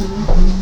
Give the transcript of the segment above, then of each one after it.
Nou,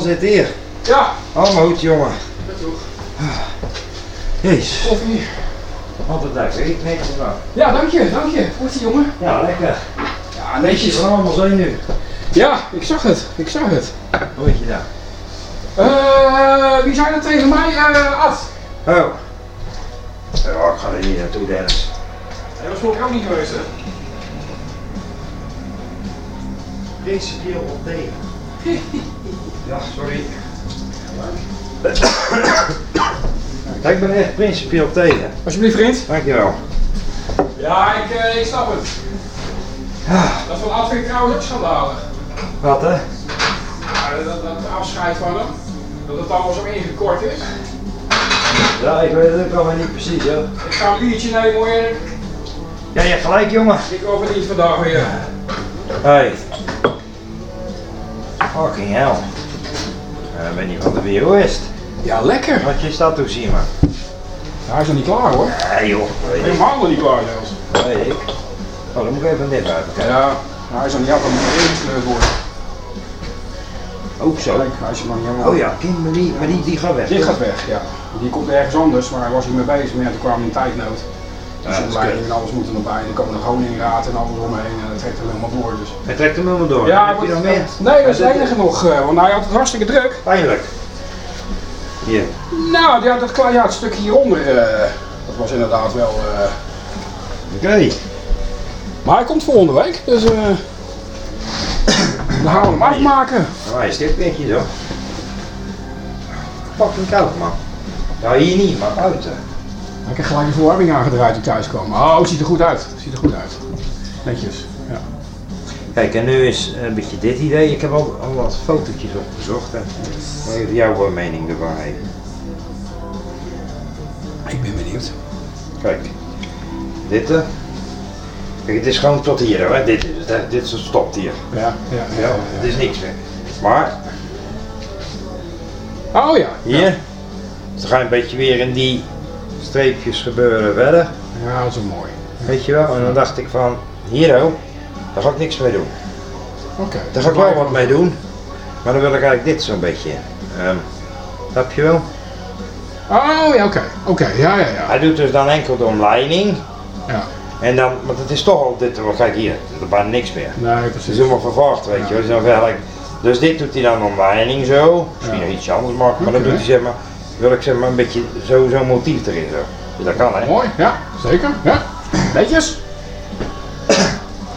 zit hier. Ja, Allemaal goed, jongen. dat toch. Jezus. Koffie. Altijd lekker. Ik netjes gedaan. Ja, dank je, dank je. Hoe is die jongen? Ja, lekker. Ja, Netjes allemaal zo nu. Ja, ik zag het. Ik zag het. Hoe weet je dat? Eh, wie zei dat tegen mij? Eh, Ad. Oh. Ja, ik ga er niet naartoe, Dennis. Dat was vorige ook niet geweest, hè? Principieel op tegen. Ja, sorry. Ja, ik ben echt principieel tegen. Alsjeblieft, vriend. Dankjewel. Ja, ik, eh, ik snap het. Dat van Ad vind ik trouwens ook schandalig. Wat hè? Ja, dat, dat afscheid van hem. Dat het allemaal zo ingekort is. Ja, ik weet het ook allemaal niet precies hoor. Ik ga een biertje nemen hoor, Erik. Ja, je hebt gelijk jongen. Ik overdiend vandaag weer. Hey. Fucking hell. Ik ben niet van de weerwist. Ja, lekker. Wat je staat toe zien man. Hij is nog niet klaar hoor. Ja joh. Helemaal nog niet klaar zelfs. Dat weet ik. Oh, dan moet ik even dit buiten kijken. Ja, hij is nog niet af toe ingekleurd worden. Ook zo. Kijk, hij is nog niet helemaal. Oh ja, Kimberly, maar die, die gaat weg. Dit gaat weg, ja. Die komt ergens anders, maar hij was hier mee bezig, maar ja, toen kwam hij in tijdnood. Dus Ja, de is en alles moet er nog bij. Er komen nog honingraad en alles omheen en dat trekt er helemaal door. Dus. Hij trekt hem helemaal door. Ja, heb je dan meer? Nee, dat is het enige nog, eh, want hij had het hartstikke druk. Pijnlijk. Hier. Nou, ja, dat ja, het stuk hieronder, eh, dat was inderdaad wel. eh, Oké. Maar hij komt volgende week, dus eh dan gaan we hem afmaken. Nou, hij stipt beetje zo. Fucking koud man. Ja, hier niet, maar buiten. Ik heb gelijk de verwarming aangedraaid toen ik thuis kwam. Oh, het ziet er goed uit. Het ziet er goed uit. Netjes. Ja. Kijk, en nu is een beetje dit idee. Ik heb al, al wat fotootjes opgezocht en even jouw eh, mening erbij. Ik ben benieuwd. Kijk, dit eh. Kijk, het is gewoon tot hier, hè? Dit is het, hè? Dit is- stopt hier. Ja, ja, ja. Ja, het is niks meer. Maar Oh ja. hier, dus dan ga je een beetje weer in die streepjes gebeuren verder. Ja, dat is mooi. Weet je wel? En dan dacht ik van, hier oh, daar ga ik niks mee doen. Oké. Daar ga ik wel wat mee doen. Maar dan wil ik eigenlijk dit zo'n beetje. ehm snap je wel? Oh ja, oké. Oké, ja, ja, ja. Hij doet dus dan enkel de omleiding. Ja. En dan, want het is toch al dit, want kijk hier, er bijna niks meer. Nee, Het precies. is helemaal vervaagd, weet je wel. Het dan Dus dit doet hij dan omleiding zo. Misschien Ja. nog iets anders maken, maar dan Oké. doet hij zeg maar, wil ik zeg maar een beetje zo- zo'n motief erin zo. Dus dat kan hè. Mooi, ja, zeker. Ja. Netjes.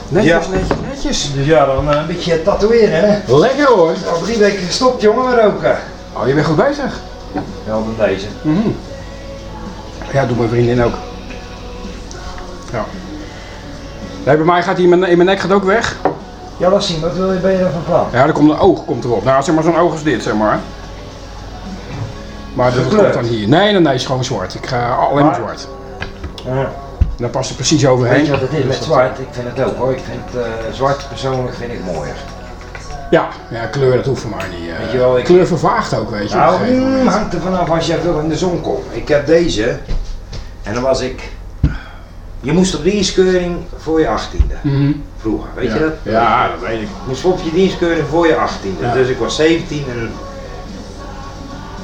Netjes, Ja. netjes, netjes. Dus ja, dan eh, een beetje tatoeëren hè. Lekker hoor. Al drie weken gestopt jongen met roken. Oh, je bent goed bezig. Wel dan deze. Mhm. Ja, doe mijn vriendin ook. Ja. Nee, bij mij gaat hij in mijn, in mijn nek gaat ook weg. Ja, laat zien, wat wil je, ben je van plan? Ja, dan komt een oog komt erop. Nou, zeg maar zo'n oog is dit, zeg maar. Maar dat Gekleurd? komt dan hier. Nee, nee, nee, het is gewoon zwart. Ik ga alleen maar zwart. Ja. Daar past er precies overheen. Weet je wat het is met zwart? Ik vind het ook hoor. Ik vind eh, zwart persoonlijk vind ik mooier. Ja, ja, kleur dat hoeft voor mij niet. eh. Weet je wel, ik- Kleur vervaagt ook, weet je. Nou, mm, hangt er vanaf als je veel in de zon komt. Ik heb deze en dan was ik. Je moest op dienstkeuring voor je achttiende. Mhm. Vroeger, weet ja. je dat? Ja, dat weet ik. Je moest op je dienstkeuring voor je achttiende. Ja. Dus ik was 17 en.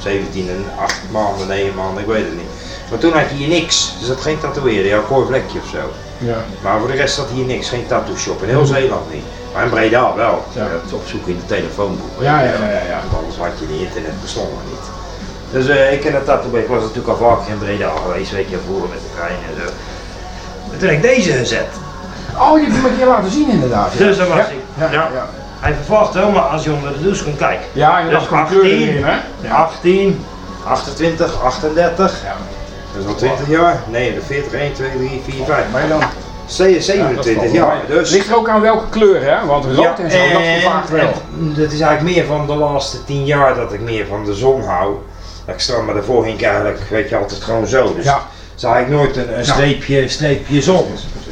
17 en 8 maanden, 9 maanden, ik weet het niet. Maar toen had je hier niks. Er zat geen tatoeëren, ja, een vlekje of zo. Ja. Maar voor de rest zat hier niks, geen tattoo shop. In heel Zeeland niet. Maar in Breda wel. Ja. Dat opzoeken in de telefoonboek. Ja, ja, ja, ja, ja. Want anders had je de internet bestond nog niet. Dus eh, ik ken het tattoo Ik was natuurlijk al vaker in Breda geweest, weet je, vroeger met de trein en zo. En toen heb ik deze gezet. Oh, je hebt hem een keer laten zien inderdaad. Dus dat was ik. Ja, Ja. Ja. Hij vervaagt wel, maar als je onder de douche komt kijken. Ja, inderdaad, Dus gewoon kleuren 18, erin, hè? Ja. 18, 28, 38. Ja. Dat is al 20 jaar. Nee, de 40, 1, 2, 3, 4, 5. Maar dan... Se- Ja, dat 27 valt jaar. Dus Ligt er ook aan welke kleur, hè? Want rood en zo, dat en- vervaagt wel. en Dat is eigenlijk meer van de laatste 10 jaar dat ik meer van de zon hou. Dat ik stram, maar daarvoor ging ik eigenlijk, weet je, altijd gewoon zo. Dus Ja. het is eigenlijk nooit een, een Ja. streepje, streepje zon.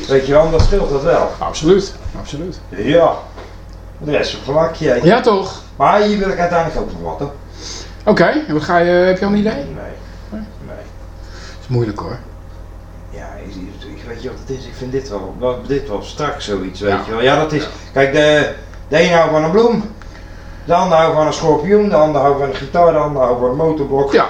Weet je wel, dat scheelt dat wel. Absoluut, absoluut. Ja. De rest is een vlakje. Ja, toch? Maar hier wil ik uiteindelijk ook nog wat hoor. Oké, en wat ga je, heb je al een idee? Nee. Nee? Nee. Dat is moeilijk hoor. Ja, ik, weet je wat het is? Ik vind dit wel, wel, dit wel strak zoiets, weet Ja. je wel. Ja, dat is, kijk, de, de een houdt van een bloem, de ander houdt van een schorpioen, de ander houdt van een gitaar, de ander houdt van een motorblok. Ja.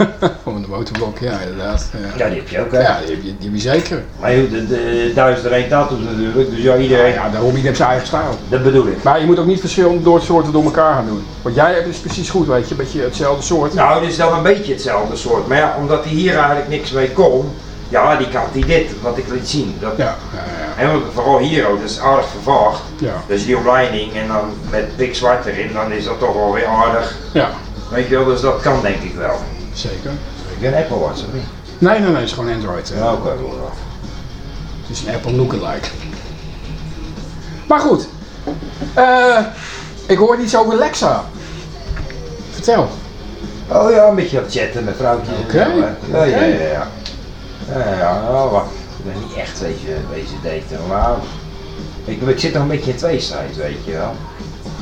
Gewoon de motorblok, ja inderdaad. Ja, Ja, die heb je ook, hè. ja die, heb je, die heb je zeker. Maar goed, de, de duizend tattoos natuurlijk, dus ja, Ja, iedereen, ja, daarom iedereen heeft zijn eigen stijl. dat bedoel ik. Maar je moet ook niet verschillende door soorten door elkaar gaan doen. Want jij hebt dus precies goed, weet je, een beetje hetzelfde soort. Nou, dit is dan een beetje hetzelfde soort, maar ja, omdat hij hier eigenlijk niks mee kon, ja, die kan die dit, wat ik liet zien. Dat, Ja, ja, ja. En vooral hier ook, dat is aardig vervaagd. Ja, Dus die omleiding en dan met dik zwart erin, dan is dat toch wel weer aardig. ja Weet je wel, dus dat kan denk ik wel. Zeker. Ik ben Apple Watch, of niet? Nee, nee, nee, het is gewoon Android. hè. Ja, oké. Het is een Apple lookalike. Maar goed, eh, ik hoor iets over Lexa. Vertel. Oh ja, een beetje het chatten met vrouwtjes. Oké. Ja, ja, ja, ja. Ja, nou, wacht. Ik ben niet echt deze, deze daten, maar ik, ik zit nog een beetje in tweestrijd, weet je wel.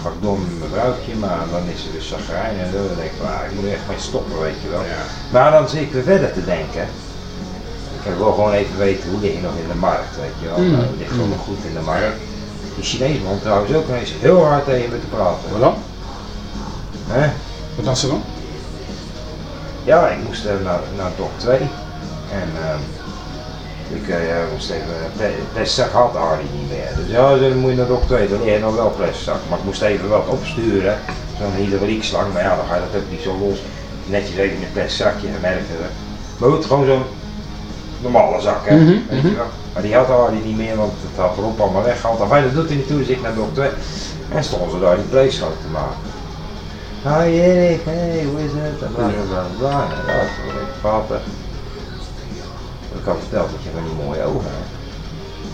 Ga ik door met mijn vrouwtje, maar dan is ze dus zagrijn en zo. Dan denk ik, ah, ik moet er echt mee stoppen, weet je wel. Ja. Maar dan zit ik weer verder te denken. Ik wil gewoon even weten hoe lig je nog in de markt, weet je wel. Mm. Nou, ligt gewoon nog goed in de markt. Die Chinees man trouwens ook ineens heel hard tegen me te praten. Wat dan? Hè? Wat was er dan? Ja, ik moest even naar, naar dok 2. En ehm, ik moest even, plastic had Hardy niet meer. Dus ja, dan moet je naar dok 2, dan heb je nog wel plastic. Maar ik moest even wat opsturen, zo'n hydrauliek maar ja, dan ga je dat ook niet zo los. Netjes even in een plastic zakje, dan merkte ze. Maar goed, gewoon zo'n normale zak, hè, Mhm, weet mhm. je wel. Maar die had Hardy niet meer, want het had erop allemaal weggehaald. Enfin, dat doet hij niet toe, dus ik naar dok 2. En stonden ze daar die playschot te maken. Hi Erik, hey, hoe is het? En bla bla bla ja, toen ben ik. Ik had verteld dat je van die mooie ogen hebt.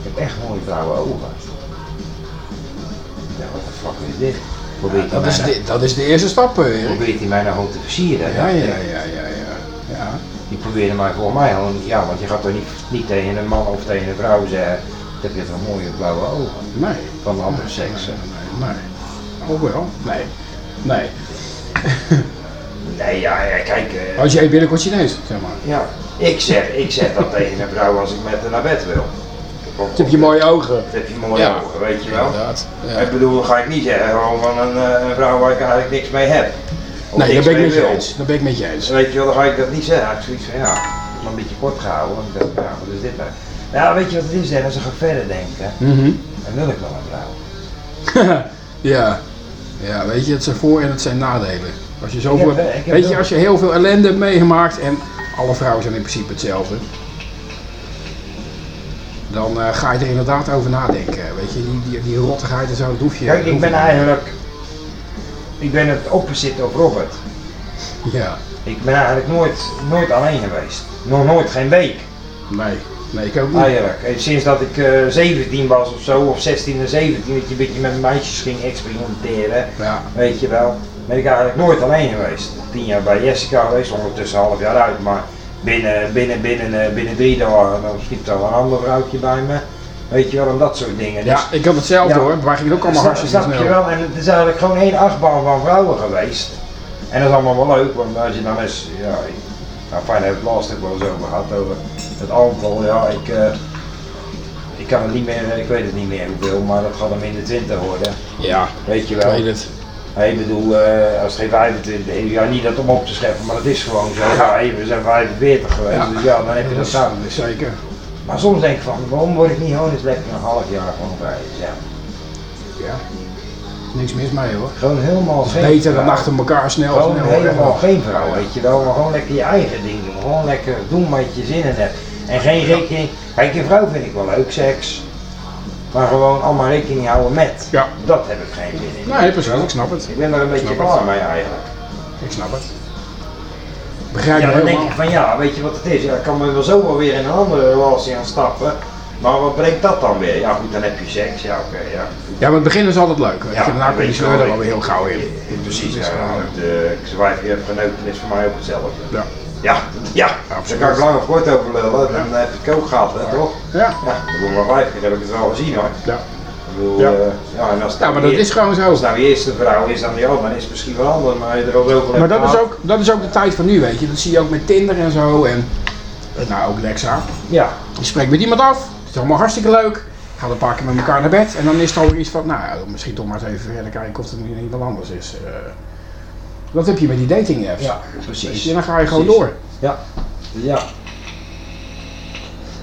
Je hebt echt mooie blauwe ogen. Ja, wat de fuck is dit? Hij Dat is, mij, nou- de, dat is de eerste stap, eh, Erik. probeert hij mij nou gewoon te versieren? Ja, ja, ik. ja, ja, ja. ja. Die probeerde mij voor mij gewoon, ja, want je gaat toch niet, niet tegen een man of tegen een vrouw zeggen, ik heb je toch mooie blauwe ogen Nee. van de andere seks. hè? Nee, nee. Oh wel? Nee. Nee. Nee, ja, ja kijk. eh, Als jij binnenkort Chinees, zeg maar. Ja, ik zeg, ik zeg dat tegen een vrouw als ik met haar naar bed wil. Dan heb je mooie ogen. Dat heb je mooie Ja. ogen, weet je wel. Inderdaad. Ja. Ik bedoel, ga ik niet zeggen gewoon van een, eh, een vrouw waar ik eigenlijk niks mee heb. Of Nee, daar niks ben ik met je eens. Daar ben ik met je eens. Weet je wel, dan ga ik dat niet zeggen. Ik zoiets van ja, maar een beetje kort gehouden. Want ik dacht, wat is dit nou? Weet je wat het is Dennis? Dan ga ik verder denken. Mhm. Dan wil ik wel een vrouw. ja. Ja, weet je, het zijn voor- en het zijn nadelen. Als je zoveel, heb, weet je, wel- als je heel veel ellende hebt meegemaakt en alle vrouwen zijn in principe hetzelfde. Dan eh, ga je er inderdaad over nadenken. Weet je, die, die, die rottigheid en zo, dat hoef je Kijk, ik ben eigenlijk, ik ben het opposite op Robert. Ja, Ik ben eigenlijk nooit, nooit alleen geweest. Nog nooit, geen week. nee. Nee, ik ook niet. Eigenlijk. Eh, Sinds dat ik eh 17 was of zo, of 16 en 17, dat je een beetje met meisjes ging experimenteren. Ja, Weet je wel, ben ik eigenlijk nooit alleen geweest. Tien jaar bij Jessica geweest, ondertussen een half jaar uit, maar binnen, binnen, binnen, eh, binnen drie dagen dan schiep er een ander vrouwtje bij me. Weet je wel, en dat soort dingen. Dus, ja ik had hetzelfde Ja. hoor, maar ging het ook allemaal hartstikke snap je wel, en het is eigenlijk gewoon één achtbaan van vrouwen geweest. En dat is allemaal wel leuk, want als je dan eens, ja, ik- nou fijn, ik het laatst ook wel eens over gehad, over het aantal, ja, ik, eh, ik kan het niet meer, ik weet het niet meer hoeveel, maar dat gaat hem in de 20 worden, Ja, weet je ik wel. weet het. Hey, ik bedoel, eh, als het geen 25 is, ja niet dat om op te scheppen, maar dat is gewoon zo. Ja, hey, we zijn 45 geweest, Ja. dus ja, dan heb je dat samen. zeker. Maar soms denk ik van, waarom word ik niet gewoon eens lekker een half jaar gewoon bij? Ja. ja. Niks mis mee hoor. Gewoon helemaal geen Beter dan achter elkaar snel. Gewoon snel helemaal geen vrouw, weet je wel. Maar gewoon lekker je eigen ding doen. Gewoon lekker doen wat je zin in hebt. En geen rekening. Kijk, een vrouw vind ik wel leuk, seks. Maar gewoon allemaal rekening houden met. Ja. Dat heb ik geen zin in. Nee, precies, ik snap het. Ik ben er een beetje klaar mee eigenlijk. Ik snap het. Begrijp Ja, dan denk ik van ja, weet je wat het is? Ja, ik kan me wel zo wel weer in een andere relatie gaan stappen. Maar wat brengt dat dan weer? Ja goed, dan heb je seks. Ja oké, ja. Ja, maar het begin is altijd leuk. Ja, je. Daarna je weet je er wel, alweer heel gauw in. Precies, Dat ja. wel- De zwijf je genoten is voor mij ook hetzelfde. Ja. Ja, ja, daar kan ik lang of kort over lullen, dan heb je het ook gehad, hè, toch? Ja. Ja, ik bedoel, maar vijf keer heb ik het wel gezien hoor. Ja. Ik bedoel, Ja. en als ja, maar nou dat is gewoon zo. Als nou je eerste vrouw is, dan ja, dan is het misschien wel anders, maar je er al zoveel Maar dat is, ook, dat is ook de tijd van nu, weet je. Dat zie je ook met Tinder en zo. En nou, ook Lexa. Ja, Je spreekt met iemand af. Het is allemaal hartstikke leuk. Gaat een paar keer met elkaar naar bed. En dan is er alweer iets van, nou ja, misschien toch maar eens even verder kijken of het nu niet wat anders is. Eh, dat heb je met die dating apps. ja, Weet precies. en dan ga je gewoon Precies. door. Ja, ja.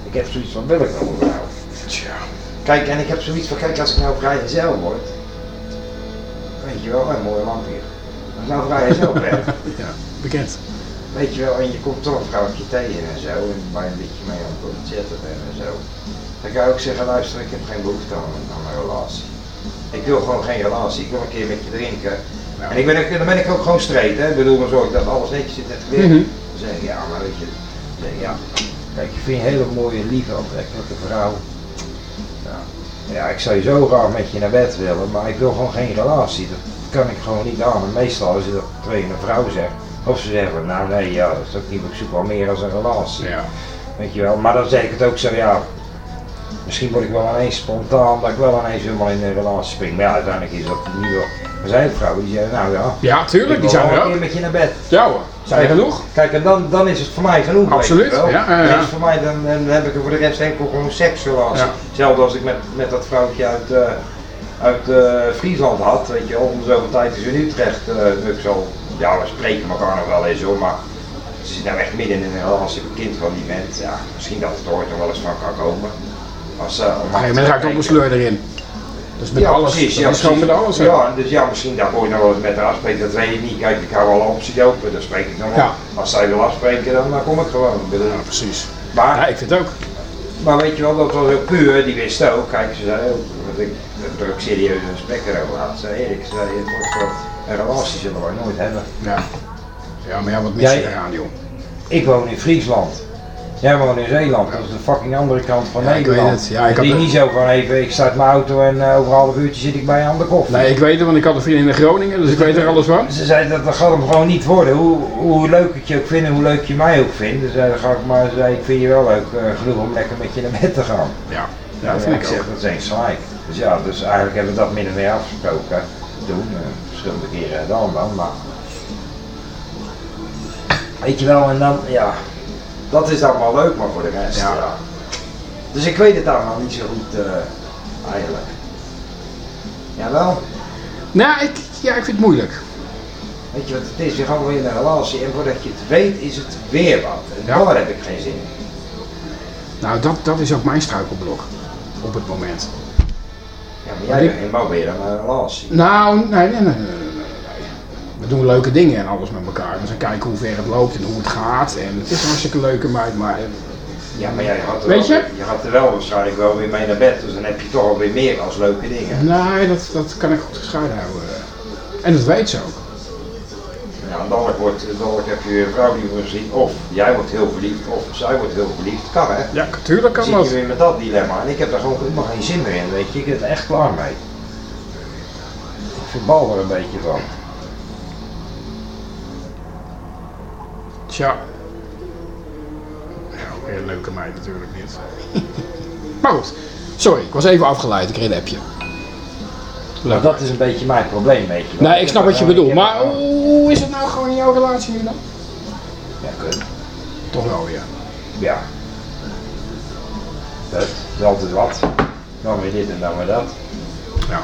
Ik heb zoiets van, wil ik nou een vrouw? Tja. Kijk, en ik heb zoiets van, kijk, als ik nou vrijgezel word, weet je wel, een mooie lamp hier. Als ik nou vrijgezel ben, Ja, bekend. weet je wel, en je komt toch een vrouwtje tegen en zo, en waar je een beetje mee aan het chatten bent en zo. Dan kan je ook zeggen, luister, ik heb geen behoefte aan, aan een relatie. Ik wil gewoon geen relatie, ik wil een keer met je drinken. Ja. En ik ben, dan ben ik ook gewoon straight, hè. Ik bedoel, dan zorg ik dat alles netjes zit en weer. Mhm. Dan zeg ik, ja, maar weet je, dan zeg ik, ja. Kijk, je vindt een hele mooie, lieve, aantrekkelijke vrouw. Ja. ja, ik zou je zo graag met je naar bed willen, maar ik wil gewoon geen relatie. Dat kan ik gewoon niet aan. En meestal als je dat tegen een vrouw zegt, of ze zeggen, nou nee, ja, dat is ook niet, ik zoek wel meer als een relatie. Ja. Weet je wel, maar dan zeg ik het ook zo, ja. Misschien word ik wel ineens spontaan dat ik wel ineens helemaal in een relatie spring. Maar ja, uiteindelijk is dat niet wel. Er zijn vrouwen die zeggen, nou ja, Ja, tuurlijk, die zijn er een keer ook. met je naar bed. Ja hoor, zijn er genoeg? Kijk, en dan, dan is het voor mij genoeg. Absoluut, ja, ja, is voor mij, dan, dan heb ik er voor de rest enkel gewoon seksrelatie. Ja. Hetzelfde als ik met, met dat vrouwtje uit, eh, uit eh, Friesland had, weet je, om zoveel tijd is in Utrecht. eh ik zal, ja, we spreken elkaar nog wel eens hoor, maar ze zit nou echt midden in een relatie, een kind van die vent. Ja, misschien dat het ooit nog wel eens van kan komen. Als, uh, Op een gegeven moment raakt ook een sleur erin. Dus met ja, alles. precies. dat Ja, is gewoon met alles. hè. Ja, dus ja, misschien dat ooit nog wel eens met haar afspreken, dat weet ik niet. Kijk, ik hou alle opties open, dan spreek ik dan wel. Ja. Als zij wil afspreken, dan, dan kom ik gewoon. Bedoel, Ja, precies. Maar, Ja, ik vind het ook. maar weet je wel, dat was ook puur, die wist ook. Kijk, ze zei ook, want ik heb er ook serieus een gesprek erover gehad. Ze zei, Erik, ze zei, het wordt wat, een relatie zullen wij nooit hebben. Ja. Ja, maar ja, wat mis je eraan, joh? Ik woon in Friesland. Jij woont in Zeeland, dat is de fucking andere kant van Ja, ik Nederland. weet het. Ja, ik die had- niet zo van even, ik start mijn auto en eh, over een half uurtje zit ik bij je aan de koffie. Nee, ik weet het, want ik had een vriendin in Groningen, dus ik weet er alles van. Ze zei dat, dat gaat hem gewoon niet worden. Hoe, hoe leuk ik je ook vind en hoe leuk je mij ook vindt. Dus zei, dan ga ik maar, zei, ik vind je wel leuk eh, genoeg om lekker met je naar bed te gaan. Ja, ja dat vind ik zeg, ook. dat is eens gelijk. Dus ja, dus eigenlijk hebben we dat min of meer afgesproken. Toen, eh, verschillende keren gedaan dan, maar... Weet je wel, en dan, ja, dat is dan wel leuk, maar voor de rest, Ja. ja. Dus ik weet het allemaal niet zo goed, eh, eigenlijk. Jawel, Nou, ik, ja, ik vind het moeilijk. weet je wat het is, je gaat weer in een relatie en voordat je het weet is het weer wat. En Ja. daar heb ik geen zin in. Nou, dat, dat is ook mijn struikelblok op het moment. Ja, maar jij bent helemaal weer een relatie. Nou, nee, nee, nee. We doen leuke dingen en alles met elkaar. Dus dan kijken hoe ver het loopt en hoe het gaat. En het is een hartstikke leuke meid, maar... eh, Ja, maar jij gaat er, Weet wel, je? je gaat er wel waarschijnlijk wel weer mee naar bed, dus dan heb je toch alweer meer als leuke dingen. Nee, dat, dat kan ik goed gescheiden houden. En dat weet ze ook. Ja, dadelijk, wordt, dadelijk heb je een vrouw die wordt zien, of jij wordt heel verliefd, of zij wordt heel verliefd. Kan hè? Ja, tuurlijk Dan kan zit dat. je weer met dat dilemma en ik heb daar gewoon helemaal geen zin meer in, weet je. Ik ben er echt klaar mee. Ik verbal er een beetje van. Tja. Weer een leuke meid natuurlijk niet. maar goed. Sorry, ik was even afgeleid. Ik kreeg een appje. Maar Leuk. dat is een beetje mijn probleem, weet je wel. Nee, ik snap wat je bedoelt. Maar hoe is het nou gewoon in jouw relatie nu dan? Ja, kut. Toch wel, ja. Ja. Dat is altijd wat. Dan weer dit en dan weer dat. Ja.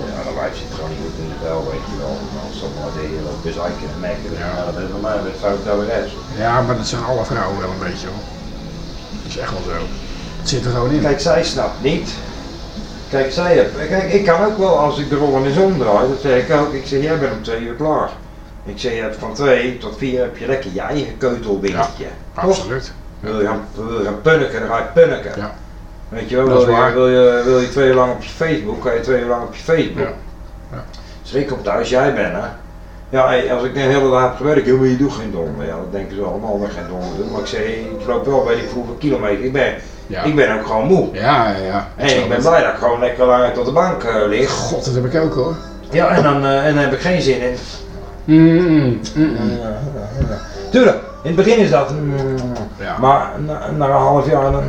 Ja. Ja, dan wijf zit gewoon niet goed in de bel, weet je wel. Als dat maar de hele merken, Ja. ja. dat is bij mij dat weer is. Ja, maar dat zijn alle vrouwen wel een beetje hoor. Dat is echt wel zo. Het zit er gewoon in. Kijk, zij snapt niet Kijk, zij heb, kijk, ik kan ook wel als ik de rol in zon draai, dat zeg ik ook. Ik zeg, jij bent om twee uur klaar. Ik zeg, je hebt van twee tot vier heb je lekker je eigen keuteldingetje. Toch? Absoluut. Wil je gaan, wil je gaan punniken, dan ga je punniken. Ja. Weet je wel, wil je, wil, je, wil je twee uur lang op je Facebook, kan je twee uur lang op je Facebook. Ja. Ja. Dus ik kom thuis, jij bent hè. Ja, hey, als ik de hele dag heb gewerkt, joh, maar je doet geen donder. Ja, dat denken ze allemaal dat ik geen donder doe. Maar ik zeg, ik loop wel bij die vroege kilometer. Ik ben, Ja. ik ben ook gewoon moe. Ja, ja, ja. En ik ben blij dat ik gewoon lekker lang tot de bank eh, lig. God, dat heb ik ook hoor. Ja, en dan, eh, en dan heb ik geen zin in. Mm, mm, mm. Tuurlijk, in het begin is dat. mm, Ja. Maar na, na een half jaar dan.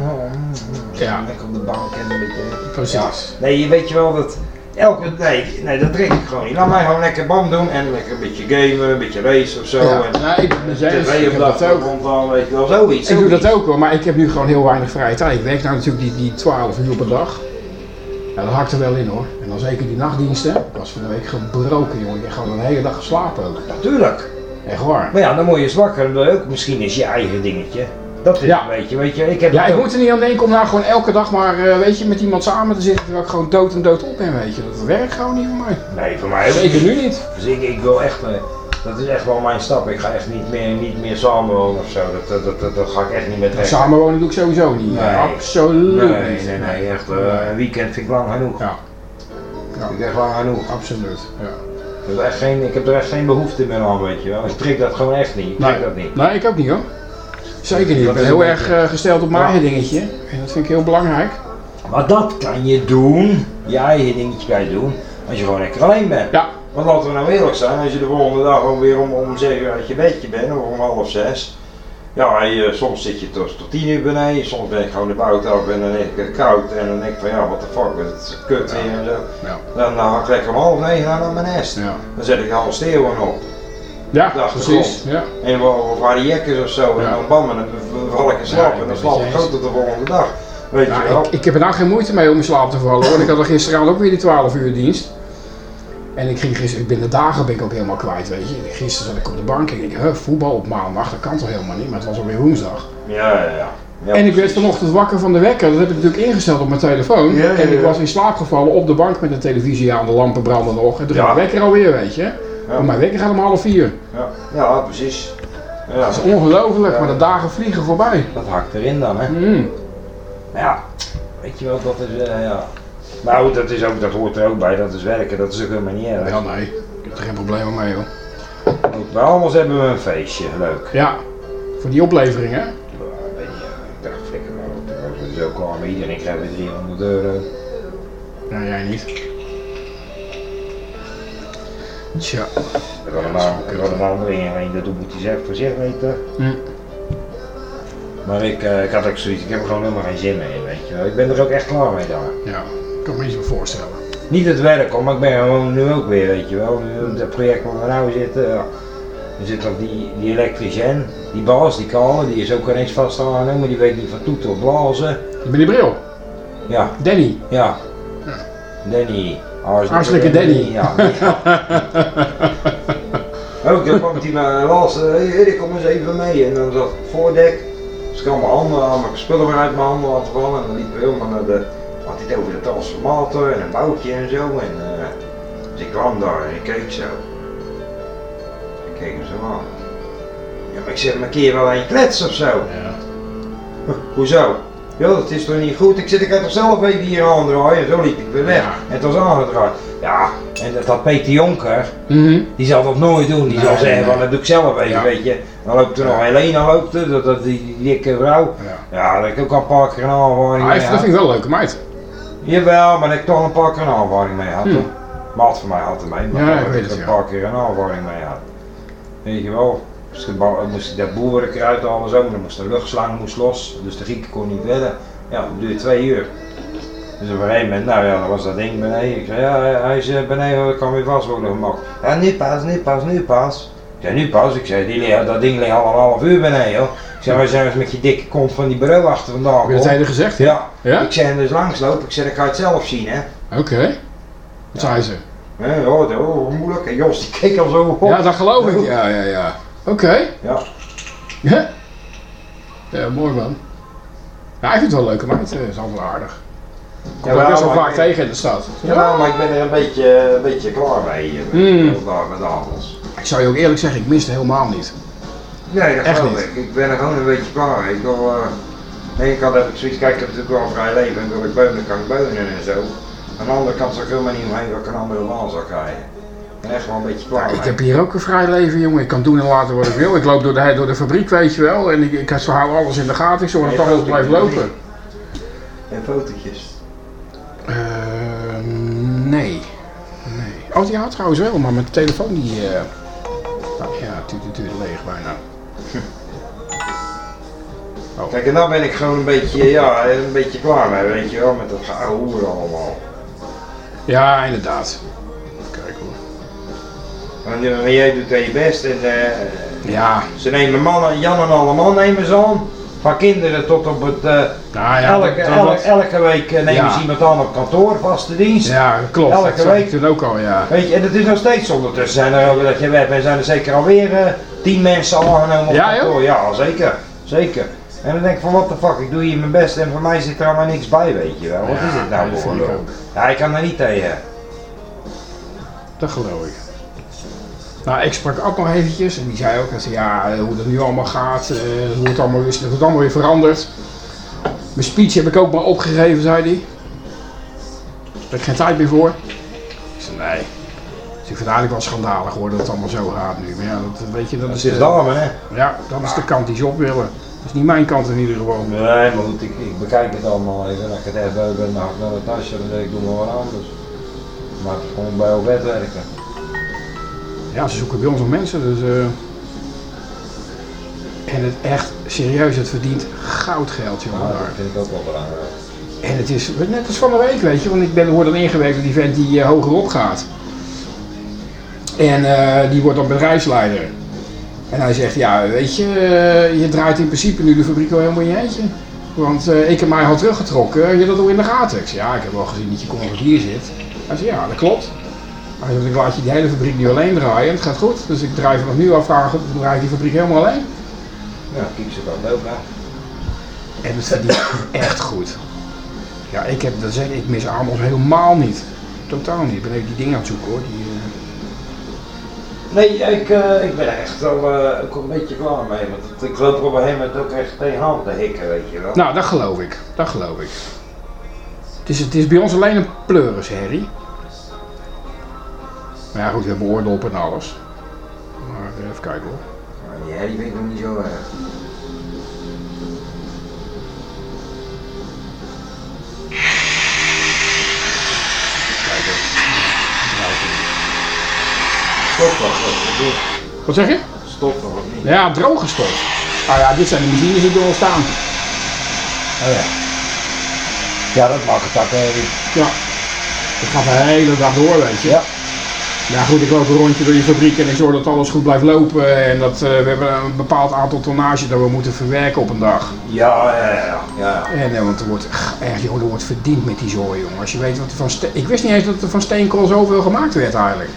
Ja. Lekker op de bank en een beetje. Precies. Nee, je weet je wel dat. Elke, nee, nee, dat trek ik gewoon niet. Laat mij gewoon lekker bam doen en lekker een beetje gamen, een beetje racen of zo. Ja. En Nee, ik ben je tv Ik heb dat ook. dan, weet je wel, zoiets. Ik doe zoiets. dat ook hoor, maar ik heb nu gewoon heel weinig vrije tijd. Ik werk nou natuurlijk die, die 12 uur per dag. Ja, dat hakt er wel in hoor. En dan zeker die nachtdiensten. Ik was van de week gebroken jongen. Ik heb gewoon een hele dag geslapen ook. Natuurlijk. Echt waar. Maar ja, dan word je zwakker dan je ook misschien eens je eigen dingetje. Dat is Ja. een beetje, weet je, ik heb Ja, ik ook- moet er niet aan denken om nou gewoon elke dag maar, eh, weet je, met iemand samen te zitten terwijl ik gewoon dood en dood op ben, weet je. Dat werkt gewoon niet voor mij. Nee, voor mij Zeker nu niet. Dus ik, ik wil echt, eh, dat is echt wel mijn stap. Ik ga echt niet meer, niet meer samenwonen of zo. Dat, dat, dat, dat, dat ga ik echt niet meer trekken. Samenwonen doe ik sowieso niet. Nee. Absoluut Nee, niet. nee, nee, echt. eh, een weekend vind ik lang genoeg. Ja, ja, Vind ik echt lang genoeg. absoluut. Ja. Ik heb, echt geen, ik heb er echt geen behoefte meer aan, weet je wel. Ik trek dat gewoon echt niet. Ik trek dat niet. Nee, ik ook niet hoor. Zeker niet. Ik ben heel erg eh, gesteld op mijn dingetje. En dat vind ik heel belangrijk. Maar dat kan je doen, je eigen dingetje kan je doen, als je gewoon lekker alleen bent. Ja. Want laten we nou eerlijk zijn, als je de volgende dag gewoon weer om, om 7 uur uit je bedje bent, of om half zes. Ja, je, soms zit je tot, tot 10 uur beneden, soms ben ik gewoon de buiten af en dan is het koud en dan denk ik van ja, wat de fuck, het is kut weer en zo. Ja. Dan uh, ga ik lekker om half negen naar mijn nest. Ja, Dan zet ik alle steeuwen op. ja precies. Ja. En die jekkers of zo, en dan bam, en dan val ik in slaap en dan slaap ik ook tot de volgende dag. Weet Ja, je wel? ik, ik heb er nou geen moeite mee om in slaap te vallen hoor. Ik had er gisteravond ook weer die 12 uur dienst. En ik ging gisteren, binnen dagen ben ik ook helemaal kwijt, weet je. Gisteren zat ik op de bank en ik dacht, voetbal op maandag, dat kan toch helemaal niet, maar het was alweer woensdag. Ja, ja, ja. Ja, en ik werd vanochtend wakker van de wekker, dat heb ik natuurlijk ingesteld op mijn telefoon. Ja, ja, En ik was in slaap gevallen op de bank met de televisie aan, de lampen branden nog. En toen ging de wekker alweer, weet je. Maar mijn wekker gaat om half vier. Ja, ja precies. Ja, Dat is ongelooflijk, Ja. maar de dagen vliegen voorbij. dat hakt erin dan, hè. Mm. Ja, weet je wel, dat is, eh, ja. Maar goed, dat, is ook, dat hoort er ook bij, dat is werken, dat is ook helemaal niet erg. Ja, nee, ik heb er geen problemen mee hoor. Goed, Maar anders hebben we een feestje, leuk. Ja, voor die oplevering hè. Ja, weet je, ik dacht, flikker maar op, we zijn zo met iedereen krijgt weer 300 euro. Ja, jij niet. Tja. Er gaat een, er een andere heen, dat moet hij zelf voor zich weten. Hm. Maar ik, eh, ik had ook zoiets, ik heb er gewoon helemaal geen zin meer in, weet je wel. Ik ben er ook echt klaar mee daar. Ja, ik kan me niet zo voorstellen. Niet het werk hoor, maar ik ben gewoon nu ook weer, weet je wel. Nu, het project waar we nou zitten, ja. er zit ook die, die elektricien, die Bas, die Karel, die is ook ineens vast aan maar die weet niet van toeten of blazen. Je bent die bril. Ja, Danny. ja. Danny. Hartstikke Danny. Ja. ook dan kwam hij las, hé hey, kom eens even mee. En dan zat ik voordek, dus ik had mijn handen, had mijn spullen weer uit mijn handen laten vallen. En dan liepen we helemaal naar de, had hij het over de transformator en een boutje en zo. En, eh, dus ik kwam daar en ik keek zo. Ik keek hem zo aan. Ja, maar ik zeg, maar keer wel een klets of zo. Ja. Hoezo? Ja, dat is toch niet goed? Ik zit, ik toch zelf even hier aandraaien. Zo liep ik weer weg. Ja. En het was aangedraaid. Ja, en dat had Peter Jonker, Mhm. die zal dat nooit doen. Die Nee, zal zeggen nee. van, dat doe ik zelf even, Ja. weet je. Dan loopt er nog. Helena loopt er, dat, dat, die, die dikke vrouw. Ja. Heb ik ook al een paar keer een aanvaring Ah, mee dat vind ik wel een leuke meid. Jawel, maar dat ik toch een paar keer een aanvaring mee had. Hm. hoor. Maat van mij had er mee, maar Ja, ik heb weet ik het, een paar keer een aanvaring mee gehad. Weet je wel, moest ik, ba- moest ik dat boeren eruit halen zo, dan moest de luchtslang moest los, dus de Grieken kon niet verder. Ja, dat duurde twee uur. Dus op een gegeven moment, nou ja, dan was dat ding beneden. Ik zei, ja, hij is eh, beneden, dat kan weer vast worden gemaakt. Ja, nu pas, nu pas, nu pas. Ik zei, nu pas. Ik zei, die, dat ding ligt al een half uur beneden, hoor. Ik zei, wij zijn eens met je dikke kont van die bureau achter vandaan. Je dat hoor. tegen gezegd? Ja. Ja? Ik zei, dus langslopen. Ik zei, dan ga je het zelf zien, hè. Oké. Wat zei ze? Ja, dat- oh, moeilijk. En Jos, die keek al zo op. Ja, dat geloof ik. Ja, ja, ja. Oké. Ja. Ja. Ja, mooi man. Ja, ik vind het wel een leuke meid. eh, is wel aardig. Ook best wel vaak tegen in de stad. Ja, maar ik ben er een beetje, een beetje klaar mee. eh, Mm. Met, met Amos. Ik zou je ook eerlijk zeggen, ik mis het helemaal niet. Nee, dat Echt niet. ik. Ik ben er gewoon een beetje klaar mee. Ik wil, eh, aan de ene kant heb ik zoiets, kijk, ik heb natuurlijk wel een vrij leven en wil ik beunen, kan ik beunen en zo. Aan de andere kant zou ik helemaal niet omheen dat ik een andere baan zou krijgen. Ik een beetje klaar Ik mee. heb hier ook een vrij leven, jongen. Ik kan doen en laten wat ik wil. Ik loop door de, door de fabriek, weet je wel. En ik, ik hou alles in de gaten. Ik zorg dat alles blijft lopen. En fotootjes. Eh, nee. Nee. Oh, die had trouwens wel, maar mijn telefoon die... eh nou, ja, tuut, tuut, leeg bijna. Kijk, en dan ben ik gewoon een beetje, ja, een beetje klaar mee, weet je wel, met dat geouwe allemaal. Ja, inderdaad. Uh, jij doet je best en eh, Ja, ze nemen mannen, Jan en allemaal nemen ze aan. Van kinderen tot op het, eh, nou ja, elke, dat- dat- elke, dat- elke week eh, nemen Ja. ze iemand aan op kantoor, vaste dienst. ja, klopt. elke dat week. toen ook al, ja. Weet je, en het is nog steeds ondertussen. Zijn er, dat je weet, zijn er zeker alweer eh, tien mensen al aangenomen op Ja, joh? kantoor. Ja, zeker. Zeker. En dan denk ik van, what the fuck, ik doe hier mijn best en voor mij zit er allemaal niks bij, weet je wel. Wat Ja, is dit nou dat voor. Ja, ik kan er niet tegen. Dat geloof ik. Nou, ik sprak Ad nog eventjes en die zei ook dat ja, eh, hoe dat nu allemaal gaat, eh, hoe het allemaal, is, het wordt allemaal weer veranderd. Mijn speech heb ik ook maar opgegeven, zei hij. Daar heb ik geen tijd meer voor. Ik zei nee. Dus ik vind het eigenlijk wel schandalig hoor dat het allemaal zo gaat nu. Maar ja, dat, weet je, dat Dat is, is de- dame, hè? ja, dat is de kant die ze op willen. Dat is niet mijn kant in ieder geval. Nee, maar goed, ik, ik bekijk het allemaal even. Als ik het even ben, dan ga ik naar de tasje en dan ik, doe maar wat anders. Maar het gewoon bij OB werken. Ja, ze zoeken bij ons nog mensen, dus... eh, En het echt, serieus, het verdient goudgeld, jongen. Ja, dat vind ik ook wel belangrijk. En het is net als van de week, weet je, want ik ben, word dan ingewerkt door die vent die eh, hogerop gaat. En eh, die wordt dan bedrijfsleider. En hij zegt, ja, weet je, je draait in principe nu de fabriek wel helemaal in je eentje. Want ik heb mij al teruggetrokken, je dat ook in de gaten? Ik zei, ja, ik heb wel gezien dat je hier zit. Hij zei, ja, dat klopt. Hij zei, ik laat je die hele fabriek nu alleen draaien en het gaat goed. Dus ik draai vanaf nu af, vragen, draai ik die fabriek helemaal alleen. Ja, kiep ze ook, hè. En het verdient echt goed. Ja, ik heb dat zeg ik, mis Amos helemaal niet. Totaal niet. Ik ben even die dingen aan het zoeken hoor. Die, eh, Nee, ik, eh, ik ben er echt wel eh, ook een beetje klaar mee. Want ik loop er op een gegeven moment ook echt tegenaan te hikken, weet je wel. Nou, dat geloof ik. Dat geloof ik. Het is, het is bij ons alleen een pleurisherrie. Maar ja goed, we hebben oordop en alles. Maar eh, even kijken hoor. Maar die vind ik nog niet zo erg. Kijken. Stop toch, wat doe Wat zeg je? Stop toch, of niet? Ja, droge stof. Nou ja, dit zijn de machines die door ons staan. Oh ja. Ja, dat mag het ook. Ja. Het gaat de hele dag door, weet je. Ja. Ja goed, ik loop een rondje door je fabriek en ik zorg dat alles goed blijft lopen. En dat, eh, we hebben een bepaald aantal tonnage dat we moeten verwerken op een dag. Ja, ja, ja. ja. En want er wordt, echt, joh, er wordt verdiend met die zooi, jongen. Als je weet wat er van Ik wist niet eens dat er van steenkool zoveel gemaakt werd eigenlijk.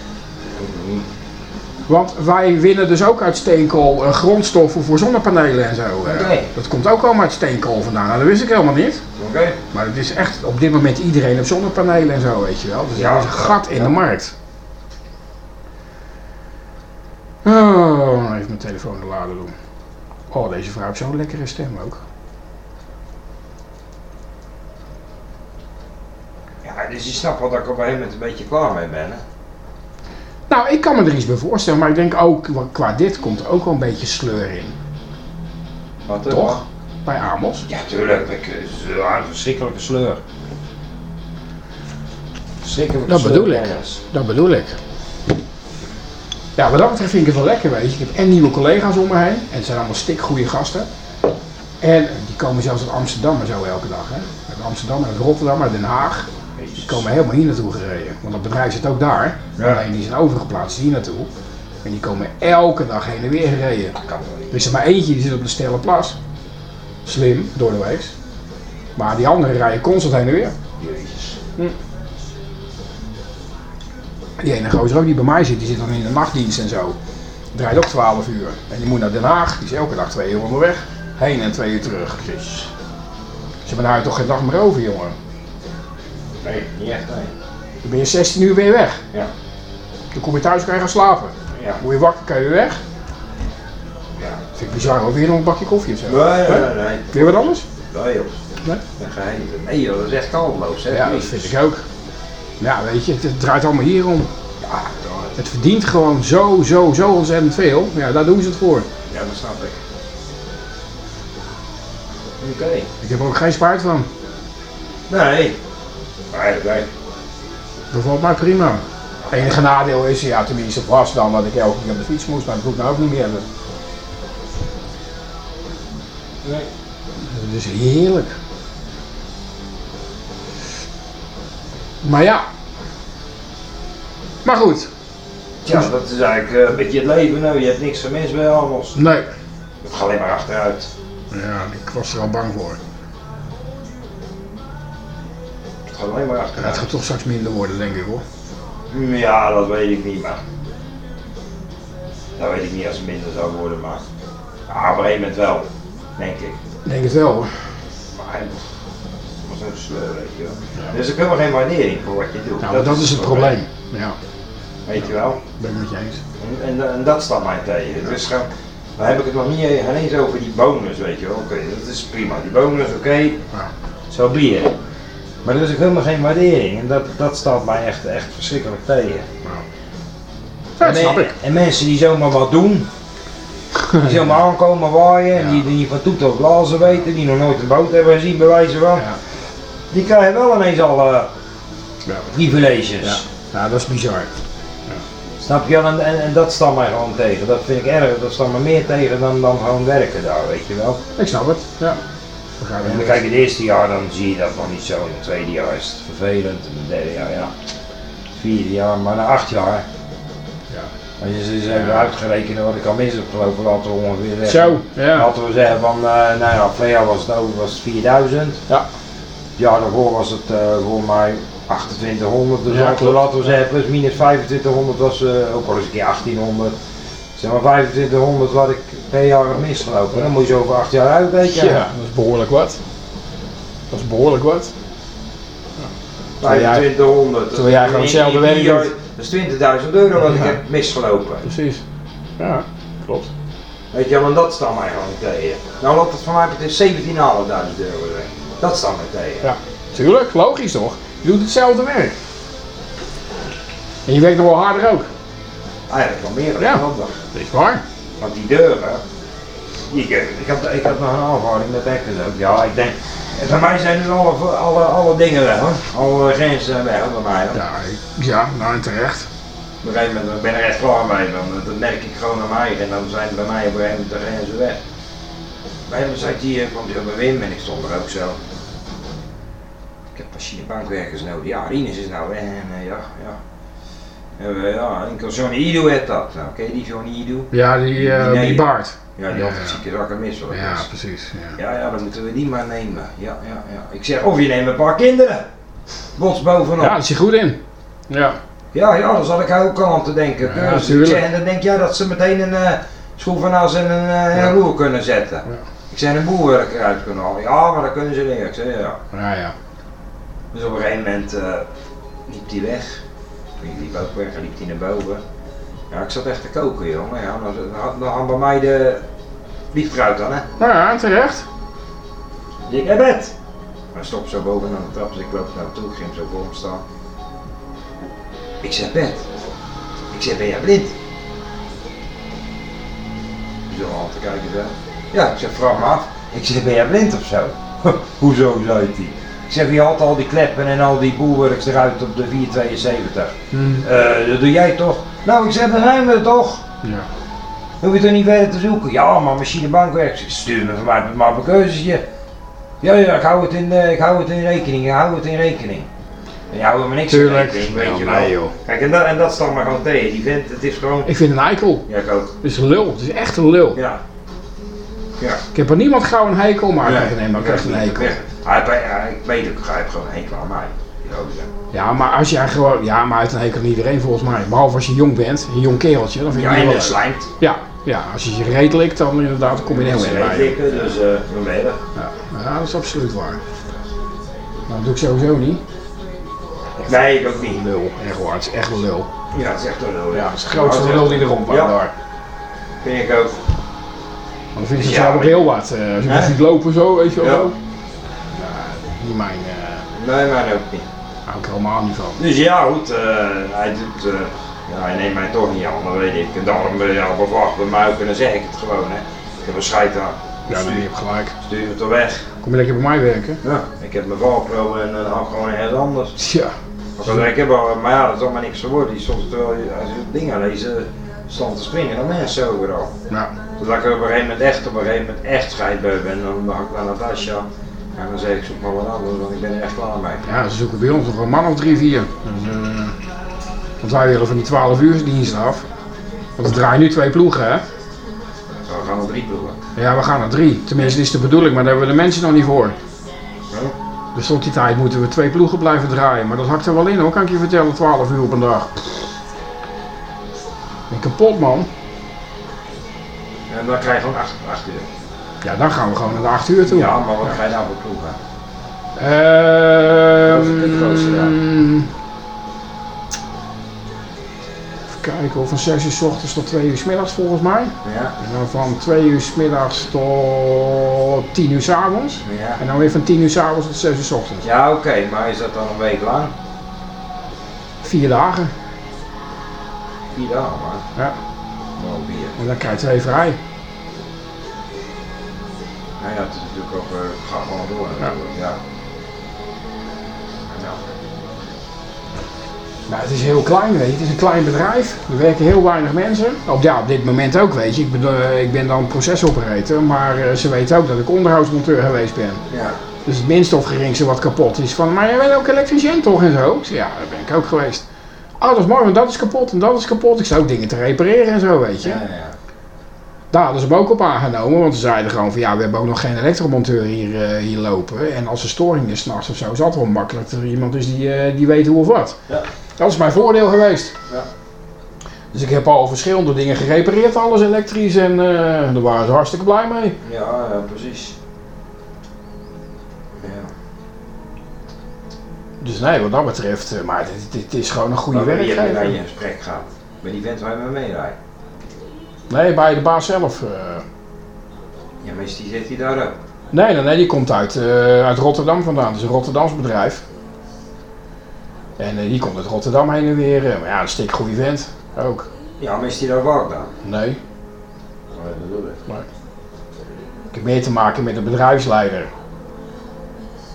Want wij winnen dus ook uit steenkool eh, grondstoffen voor zonnepanelen en zo. eh. Oké. Dat komt ook allemaal uit steenkool vandaan. Nou, dat wist ik helemaal niet. Oké. Maar het is echt op dit moment iedereen op zonnepanelen en zo, weet je wel. Dus Ja, er is een gat in ja. de markt. Oh, even mijn telefoon te laden doen. Oh, deze vrouw heeft zo'n lekkere stem ook. Ja, dus je snapt wel dat ik op een gegeven moment een beetje klaar mee ben, hè. Nou, ik kan me er iets bij voorstellen, maar ik denk ook, qua dit komt er ook wel een beetje sleur in. Wat Toch? Bij Amos. Ja, tuurlijk. Ik, eh, ja, een verschrikkelijke sleur. Verschrikkelijke Dat sleur, bedoel ik. Dat bedoel ik. Ja, wat dat betreft vind ik het wel lekker, weet je. Ik heb en nieuwe collega's om me heen. En het zijn allemaal stikgoede gasten. En die komen zelfs uit Amsterdam en zo elke dag. Hè. Uit Amsterdam, uit Rotterdam, uit Den Haag. Die komen helemaal hier naartoe gereden. Want dat bedrijf zit ook daar. Ja. Alleen die zijn overgeplaatst hier naartoe. En die komen elke dag heen en weer gereden. Kan. Er is er maar eentje die zit op de Stellenplas. Slim, door de week. Maar die anderen rijden constant heen en weer. Jezus. Die ene gozer ook die bij mij zit, die zit dan in de nachtdienst en zo. Draait ook 12 uur. En die moet naar Den Haag, die is elke dag twee uur onderweg. Heen en twee uur terug. Jezus. Ze hebben daar toch geen dag meer over, jongen. Nee, niet echt, nee. Dan ben je 16 uur weer weg. Ja. Dan kom je thuis, kan je gaan slapen. Ja. Word je wakker, kan je weer weg. Ja. Vind ik bizar, hoor. weer nog een bakje koffie of zo. Nee, nee, nee. Weer wat anders? Nee, joh. Nee? Dat geheim. Nee, joh, dat is echt kansloos, hè? Ja, dat vind ik ook. Ja, weet je, het, het draait allemaal hier om. Ja, dat- Het verdient gewoon zo, zo, zo ontzettend veel. Ja, daar doen ze het voor. ja, dat snap ik. Oké. Ik heb er ook geen spijt van. Nee. Nee, nee. Bevalt mij prima. Het enige nadeel is, ja, tenminste het was dan dat ik elke keer op de fiets moest, maar dat doe ik nou ook niet meer. Nee. Het is heerlijk. Maar ja. Maar goed. Ja, dat is eigenlijk eh, een beetje het leven nou. Je hebt niks gemist bij alles. Nee. Het gaat alleen maar achteruit. Ja, ik was er al bang voor. Het gaat alleen maar Ja, het achteruit. gaat toch straks minder worden, denk ik hoor. Hm, Ja, dat weet ik niet, maar. Dat weet ik niet als het minder zou worden, maar. Ja, op een gegeven moment wel, denk ik. Ik denk het wel hoor. Maar was een sleur, weet je wel. Dus ik heb helemaal geen waardering voor wat je doet. Nou, maar dat is het probleem. Ja, Weet je wel. ben ik met je eens. En, en, en dat staat mij tegen. Is gewoon, dan heb ik het nog niet eens over die bonus, weet je wel. Oké, dat is prima. Die bonus, oké, Ja. zo bier. Maar er is ook helemaal geen waardering. En dat, dat staat mij echt, echt verschrikkelijk tegen. Ja, dat en, snap ik. en mensen die zomaar wat doen, die zomaar aankomen waaien, Ja. die, die van toet of blazen weten, die nog nooit een boot hebben gezien bij wijze van, Ja. die krijgen wel ineens al Ja. privileges. Ja. ja, dat is bizar. Snap je wel? En, en, en dat staat mij gewoon tegen. Dat vind ik erg. Dat staat me meer tegen dan, dan gewoon werken daar, weet je wel. Ik snap het. Ja. We gaan En dan kijk je het eerste jaar, dan zie je dat nog niet zo. In het tweede jaar is het vervelend. En het derde jaar, ja. Het vierde jaar, maar na acht jaar. Ja. Als je ze even uitgerekend wat ik al mis heb gelopen, laten we ongeveer zeggen. Zo, ja. Laten we zeggen van, eh nou ja, vorig jaar was het ook was het 4000. Ja. Het jaar daarvoor was het eh voor mij 2800. Dus Ja, laten, laten we zeggen plus minus 2500 was eh, ook al eens een keer 1800. Zeg maar 2500 wat ik per jaar heb misgelopen. Dan moet je zo over 8 jaar uitrekenen. Ja, dat is behoorlijk wat. Dat is behoorlijk wat. Terwijl jij- 2500. terwijl jij gewoon hetzelfde werk doet. Dat is 20.000 euro wat ik heb misgelopen. Precies. Ja, klopt. Weet je wel, en dat staat mij gewoon tegen. Nou loopt het van mij betreft 17.500 euro. Dat staat mij tegen. Ja, tuurlijk, logisch toch? Je doet hetzelfde werk. En je werkt nog wel harder ook. Eigenlijk wel meer dan Ja. handig. Dat is waar. Want die deuren, ik, ik, had, ik had nog een aanvaring met Bekkers ook. Ja, ik denk, bij mij zijn nu alle, alle, alle dingen weg hoor. Alle grenzen zijn weg bij mij. Hoor. Ja, ik- ja nou en terecht. Op een gegeven moment ben ik er echt klaar mee. Dan, dat merk ik gewoon aan mij en dan zijn bij mij op een gegeven moment de grenzen weg. Bij hem zei hij, eh, kwam hij ook bij Wim en ik stond er ook zo. Machinebankwerkers nodig. Ja, Rinus is nou weg en eh, ja, ja. En, we, ja, enkel Johnny Ido heeft dat. Nou, ken je die Johnny Ido? Ja, die, eh, die baard. Ja, die Ja, altijd ja. zieke zakken mis wel Ja, precies. Ja. Ja, ja, dan moeten we die maar nemen. Ja, ja, ja. Ik zeg, of je neemt een paar kinderen. Bots bovenop. ja, dat zit goed in. Ja. Ja, ja, daar zat ik ook al aan te denken. Ja, Dus ik tuurlijk. zeg, en dan denk jij dat ze meteen een uh, schroevenaas en een, eh, Ja. een roer kunnen zetten. Ja. Ik zei, een boerwerker uit kunnen halen. Ja, maar dat kunnen ze niet. Ik zei, ja. Ja, ja. Dus op een gegeven moment eh, liep hij weg. Ik liep ook weg, liep hij naar boven. Ja, ik zat echt te koken, jongen. Ja, dan, dan, had bij mij de liefdruit dan, hè. Nou ja, terecht. Ik heb het. Hij stopt zo bovenaan de trap, dus ik loop naar toe, ik ging hem zo voor staan. Ik zeg Bert. Ik zeg, ben jij blind? Zo aan te kijken zo. Ja, ik zeg, vraag me af. Ik zeg, ben jij blind of zo? Hoezo, zei hij. Ik zeg, je had al die kleppen en al die boelwerks eruit op de 472. Hm. Eh, dat doe jij toch? Nou, ik zeg, dan zijn we toch? Ja. Hoef je toch niet verder te zoeken? Ja, maar machinebankwerk. Stuur me voor mij maar op een keuzetje. Ja, ja, ik hou het in, eh, ik hou het in rekening, ik hou het in rekening. En je houdt me niks Tuurlijk. in rekening, weet je wel. joh. Kijk, en dat, en dat staat maar gewoon tegen. Die vent, het is gewoon... Ik vind een eikel. Ja, ik ook. Het is een lul. Het is echt een lul. Ja. Ja. Ik heb er niemand gauw een hekel, maar ik Nee, heb er maar ik krijg een hekel. Hij, ik weet ook, hij heeft gewoon een hekel aan mij. Ja, maar als jij gewoon... Ja, maar hij heeft een hekel aan iedereen volgens mij. Behalve als je jong bent, een jong kereltje, dan vind je Ja, het wel slijmt. Ja, ja, als je je reet likt, dan inderdaad kom je heel erg bij. likken, dus weten. Ja, ja, dat is absoluut waar. Maar dat doe ik sowieso niet. Nee, ik ook niet. Lul, echt waar, het is echt een lul. Ja, het is echt een lul. Ja, het is de grootste Ja, lul die er rondloopt Ja. daar. Vind ik ook. Maar dan vind ik ze Ja, ook heel wat. eh, als je Hè? ziet lopen zo, weet je wel. Ja. Ja, niet mijn, eh Nee, mij ook niet. hou ik helemaal niet van. Dus ja, goed, eh, hij doet, ja, hij neemt mij toch niet aan, dat weet ik. En daarom ben je al bewacht bij mij ook, en dan zeg ik het gewoon, hè. Ik heb een scheid aan. Ja, nee, je hebt gelijk. Stuur het er weg. Kom je lekker bij mij werken? Ja, ik heb mijn valpro en dan hou ik gewoon ergens anders. Ja. Ik heb al, maar ja, dat is allemaal niks geworden. Soms terwijl je, als je dingen leest, eh, stond te springen, dan mensen overal. Ja. Totdat ik op een gegeven moment echt, op een gegeven moment echt scheidbeu ben, dan mag ik naar Natasja. En dan zeg ik, zoek maar wat anders, want ik ben er echt klaar mee. ja, ze zoeken bij ons nog een man of drie, vier. Dus, want wij willen van die 12 uur dienst af. Want we draaien nu twee ploegen, hè? We gaan er drie ploegen. Ja, we gaan naar drie. Tenminste, is de bedoeling, maar daar hebben we de mensen nog niet voor. Dus tot die tijd moeten we twee ploegen blijven draaien. Maar dat hakt er wel in hoor, kan ik je vertellen, 12 uur op een dag. Ik ben kapot man. En dan krijg je gewoon acht, acht uur. Ja, dan gaan we gewoon naar de 8 uur toe. Ja, maar wat ga je nou voor ploegen? Ehm. Even kijken hoor, van 6 uur s ochtends tot 2 uur s middags volgens mij. Ja, En dan van 2 uur s middags tot 10 uur s avonds. ja. En dan weer van 10 uur s avonds tot 6 uur s ochtends. Ja, oké, maar is dat dan een week lang? Vier dagen. Vier dagen, maar. Ja. Wel vier. En dan krijg je twee vrij. Nou ja, het is natuurlijk ook, uh, gaat gewoon door ja. ja. Nou, het is heel klein, weet je. Het is een klein bedrijf. Er werken heel weinig mensen. Op, ja, op dit moment ook, weet je. Ik ben, eh, ik ben dan procesoperator, maar eh, ze weten ook dat ik onderhoudsmonteur geweest ben. Ja, Dus het minste of geringste wat kapot is van, maar jij bent ook elektricien toch en zo? Ik ja, dat ben ik ook geweest. Oh, dat is mooi, want dat is kapot en dat is kapot. Ik zou ook dingen te repareren en zo, weet je. ja, ja. Daar hadden ze hem ook op aangenomen, want ze zeiden gewoon van, ja, we hebben ook nog geen elektromonteur hier, eh, hier lopen. En als er storing is s'nachts of zo, is dat wel makkelijk dat er iemand is die, eh, die weet hoe of wat. Ja. Dat is mijn voordeel geweest. Ja. Dus ik heb al verschillende dingen gerepareerd, alles elektrisch, en eh, daar waren ze hartstikke blij mee. Ja, ja, precies. Ja. Dus nee, wat dat betreft, maar dit, dit is gewoon een goede Maar wie heb je naar werkgever. je gesprek gehad? Bij die vent waar je mee meerijdt. Nee, bij de baas zelf. eh. Ja, maar is die zit hij daar ook? nee, nee, nee, die komt uit, eh, uit Rotterdam vandaan. Het is een Rotterdams bedrijf. En eh, die komt uit Rotterdam heen en weer. maar ja, een stik goede vent. Ook. Ja, maar is die daar wacht dan? Nee, dat bedoel ik. ik heb meer te maken met een bedrijfsleider.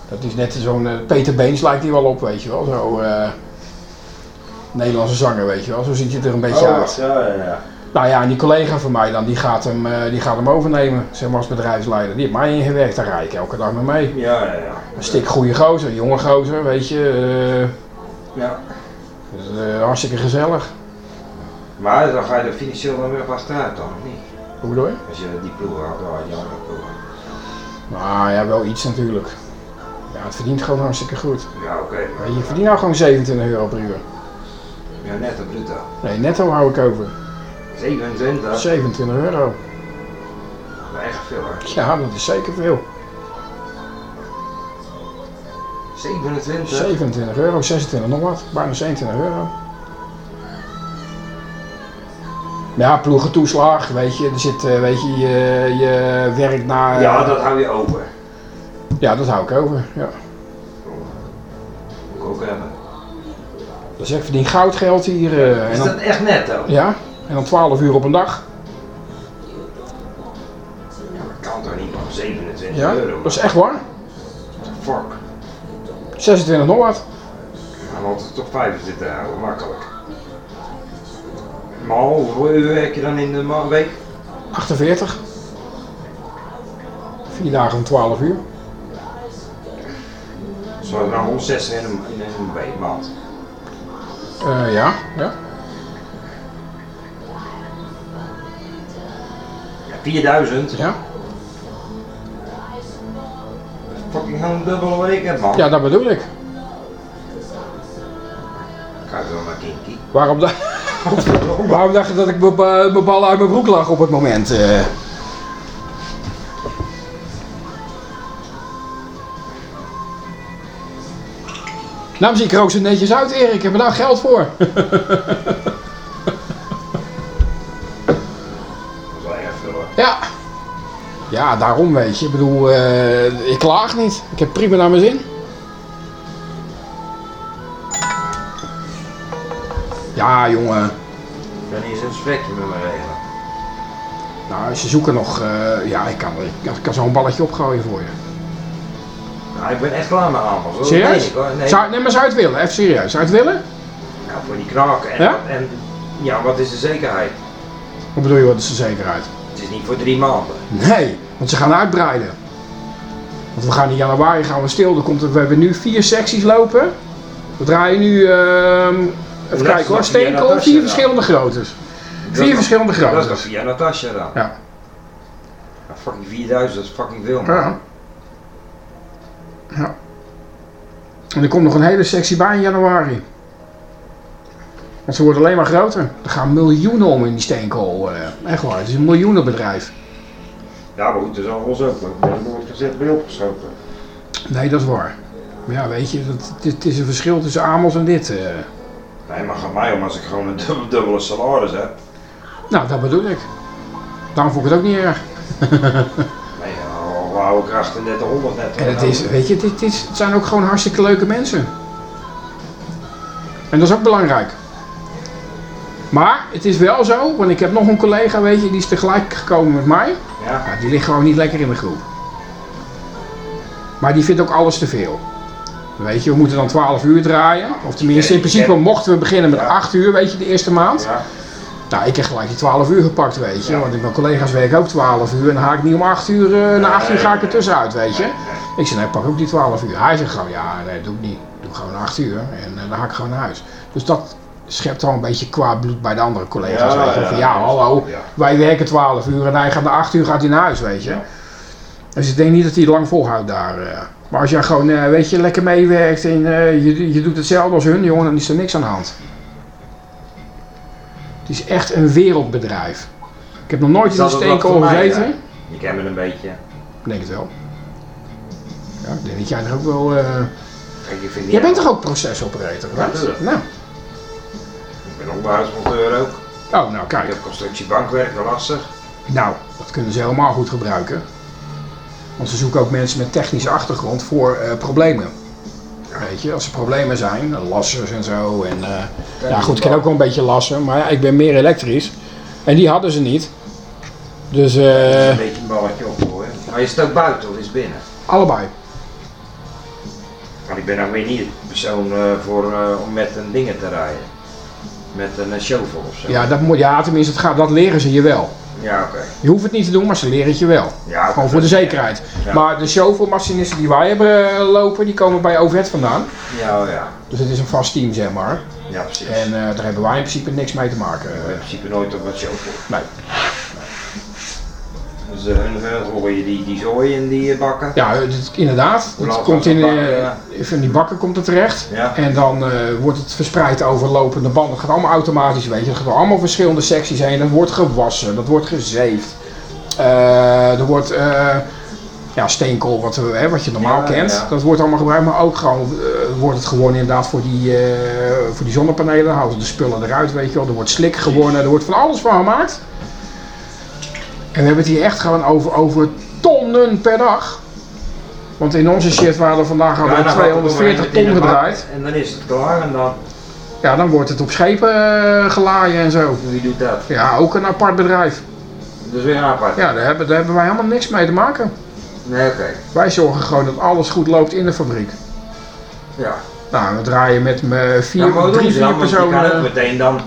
Dat is net zo'n Peter Beens lijkt die wel op, weet je wel. Zo Nederlandse zanger, weet je wel. Zo ziet hij er een beetje Oh, uit. ja, ja, ja. Nou ja, en die collega van mij dan, die gaat hem, eh, die gaat hem overnemen, zeg maar als bedrijfsleider. Die heeft mij ingewerkt, daar rijd ik elke dag mee mee. Ja, ja, ja. Een stik goede gozer, een jonge gozer, weet je. eh, Ja. dus, eh, hartstikke gezellig. Maar dan ga je er financieel dan weer op achteruit dan, of niet? Hoe bedoel je? Als je die ploegen had, dan had je andere ploegen. Nou ja, wel iets natuurlijk. Ja, het verdient gewoon hartstikke goed. Ja, oké. maar- je, verdient nou gewoon 27 euro per uur. Ja, net een bruto. Nee, netto hou ik over. 27? 27 euro. Dat is echt veel hoor. Ja, dat is zeker veel. 27? 27 euro, 26 nog wat. Bijna 27 euro. Ja, ploegentoeslag, weet je, er zit, eh, weet je, je, je werkt naar... Ja, dat hou je over. Ja, dat hou ik over, ja. Moet ik ook hebben. Dus ik verdien goudgeld hier. eh, en Is dat echt netto? ja, en dan 12 uur op een dag. Ja, dat kan toch niet man, 27 Ja, euro? dat is echt waar. Fuck. 26 nog wat. Dan had het toch 25 euro, makkelijk. Maar hoeveel uur werk je dan in de week? 48. Vier dagen om 12 uur. Zo dan 160 in een, in een week, maand. Eh, ja, ja. 4000? Ja. Fucking gewoon een dubbele week hebt man. ja, dat bedoel ik. Kijk wel naar Kinky. Waarom, da waarom dacht je dat ik mijn bal uit mijn broek lag op het moment? eh? Nou zie ik er ook zo netjes uit, Erik. Ik heb er nou geld voor. Ja, daarom weet je. Ik bedoel, eh, ik klaag niet. Ik heb prima naar mijn zin. Ja, jongen. Ik kan eens een gesprekje met me regelen. Nou, ze zoeken nog... eh, ja, ik kan, ik kan, ik kan zo'n balletje opgooien voor je. Nou, ik ben echt klaar met hoor. Serieus? Nee, nee. Zou, nee, maar zou je het willen? Even serieus. Zou je het willen? Nou, voor die kraken. En, Ja? en ja, wat is de zekerheid? Wat bedoel je, wat is de zekerheid? Is niet voor drie maanden. Nee, want ze gaan uitbreiden. Want we gaan in januari gaan we stil. Er komt, er- we hebben nu vier secties lopen. We draaien nu, ehm, even Dat kijken hoor, steenkool, vier dan. verschillende groottes. Dat Vier nog- verschillende Dat is groottes. via Natasja dan? Ja. Ja, fucking 4000, dat is fucking veel man. Ja. ja. En er komt nog een hele sectie bij in januari. Want ze worden alleen maar groter. Er gaan miljoenen om in die steenkool. eh, echt waar, het is een miljoenenbedrijf. Ja, maar goed, er zal ons ook. maar Er wordt gezet bij opgeschoten. Nee, dat is waar. Maar ja, weet je, dat, het, het is een verschil tussen Amos en dit. eh. Nee, maar gaat mij om als ik gewoon een dubbele, dubbele salaris heb. Nou, dat bedoel ik. Daarom vond ik het ook niet erg. Nee, dan hou ik er 3800 net. En het is, weet je, dit is, het zijn ook gewoon hartstikke leuke mensen. En dat is ook belangrijk. Maar het is wel zo, want ik heb nog een collega, weet je, die is tegelijk gekomen met mij. Ja, die ligt gewoon niet lekker in de groep. Maar die vindt ook alles te veel. Weet je, we moeten dan 12 uur draaien. Of tenminste, in principe mochten we beginnen met Ja. 8 uur, weet je, de eerste maand. ja. Nou, ik heb gelijk die 12 uur gepakt, weet je. Ja. Want mijn collega's werken ook 12 uur. En dan ga ik niet om 8 uur, eh, na 8 uur ga ik er tussenuit, weet je. Ik zei, nee, pak ook die 12 uur. Hij zegt gewoon, ja, nee, dat doe ik niet. Doe gewoon 8 uur en eh, dan ga ik gewoon naar huis. Dus dat schept al een beetje kwaad bloed bij de andere collega's. Ja, weet je. ja, Van, ja, hallo, wij werken 12 uur en hij gaat naar 8 uur gaat hij naar huis, weet je. Dus ik denk niet dat hij lang volhoudt daar. eh. Maar als jij gewoon, eh, weet je, lekker meewerkt en eh, je, je doet hetzelfde als hun, jongen, dan is er niks aan de hand. Het is echt een wereldbedrijf. Ik heb nog nooit in een steenkool voor mij, gezeten. Je kent me een beetje. Ik denk het wel. Ja, ik denk dat jij er ook wel... Kijk, ik vind niet Jij bent toch ook procesoperator? Ja, right? Nou. Ik ben onderhoudsmonteur ook. Oh, nou Ik kijk. heb constructiebankwerk, wel lastig. Nou, dat kunnen ze helemaal goed gebruiken. Want ze zoeken ook mensen met technische achtergrond voor eh, problemen. Weet je, als er problemen zijn, lassers en zo. En, eh, ja goed, ik ken ook wel een beetje lassen, maar ja, ik ben meer elektrisch. En die hadden ze niet. Dus eh, een beetje een balletje opgooien. Maar is het ook buiten of is het binnen? allebei. Want ik ben nou weer niet de persoon eh, voor, eh, om met een dingen te rijden. Met een eh, shovel of zo. Ja, dat moet, ja tenminste, het gaat, dat leren ze je wel. Ja, oké. Je hoeft het niet te doen, maar ze leren het je wel. Ja, Gewoon voor de zekerheid. Ja. Maar de shovelmachinisten die wij hebben eh, lopen, die komen bij OVET vandaan. Ja, oh ja. Dus het is een vast team, zeg maar. Ja, precies. En eh, daar hebben wij in principe niks mee te maken. We hebben in principe nooit op wat shovel. Nee. Dus hun, hun gooien die, die zooi in die eh, bakken. Ja, het, inderdaad. Het komt in, eh, van die bakken komt het terecht. Ja. En dan eh, wordt het verspreid over lopende banden. Het gaat allemaal automatisch, weet je. Gaat door allemaal verschillende secties heen. Dat wordt gewassen, dat wordt gezeefd. Er wordt ja, steenkool, wat, hè, wat je normaal Ja, kent. ja. Dat wordt allemaal gebruikt. Maar ook gewoon wordt het gewoon inderdaad voor die, voor die zonnepanelen. Dan houden ze de spullen eruit, weet je wel. Er wordt slik gewonnen, er wordt van alles van gemaakt. En we hebben het hier echt gewoon over, over tonnen per dag. Want in onze shit waren er vandaag al Ja, dan gaat het 240 doorheen ton gedraaid. En dan is het klaar en dan, Ja, dan wordt het op schepen eh, gelaaien en zo. wie doet dat? Ja, ook een apart bedrijf. Dat is weer apart. Ja, daar hebben, daar hebben wij helemaal niks mee te maken. Nee, oké. Wij zorgen gewoon dat alles goed loopt in de fabriek. Ja. Nou, we draaien met me vier, Ja, drie, vier? Want je kan ook personen. meteen dan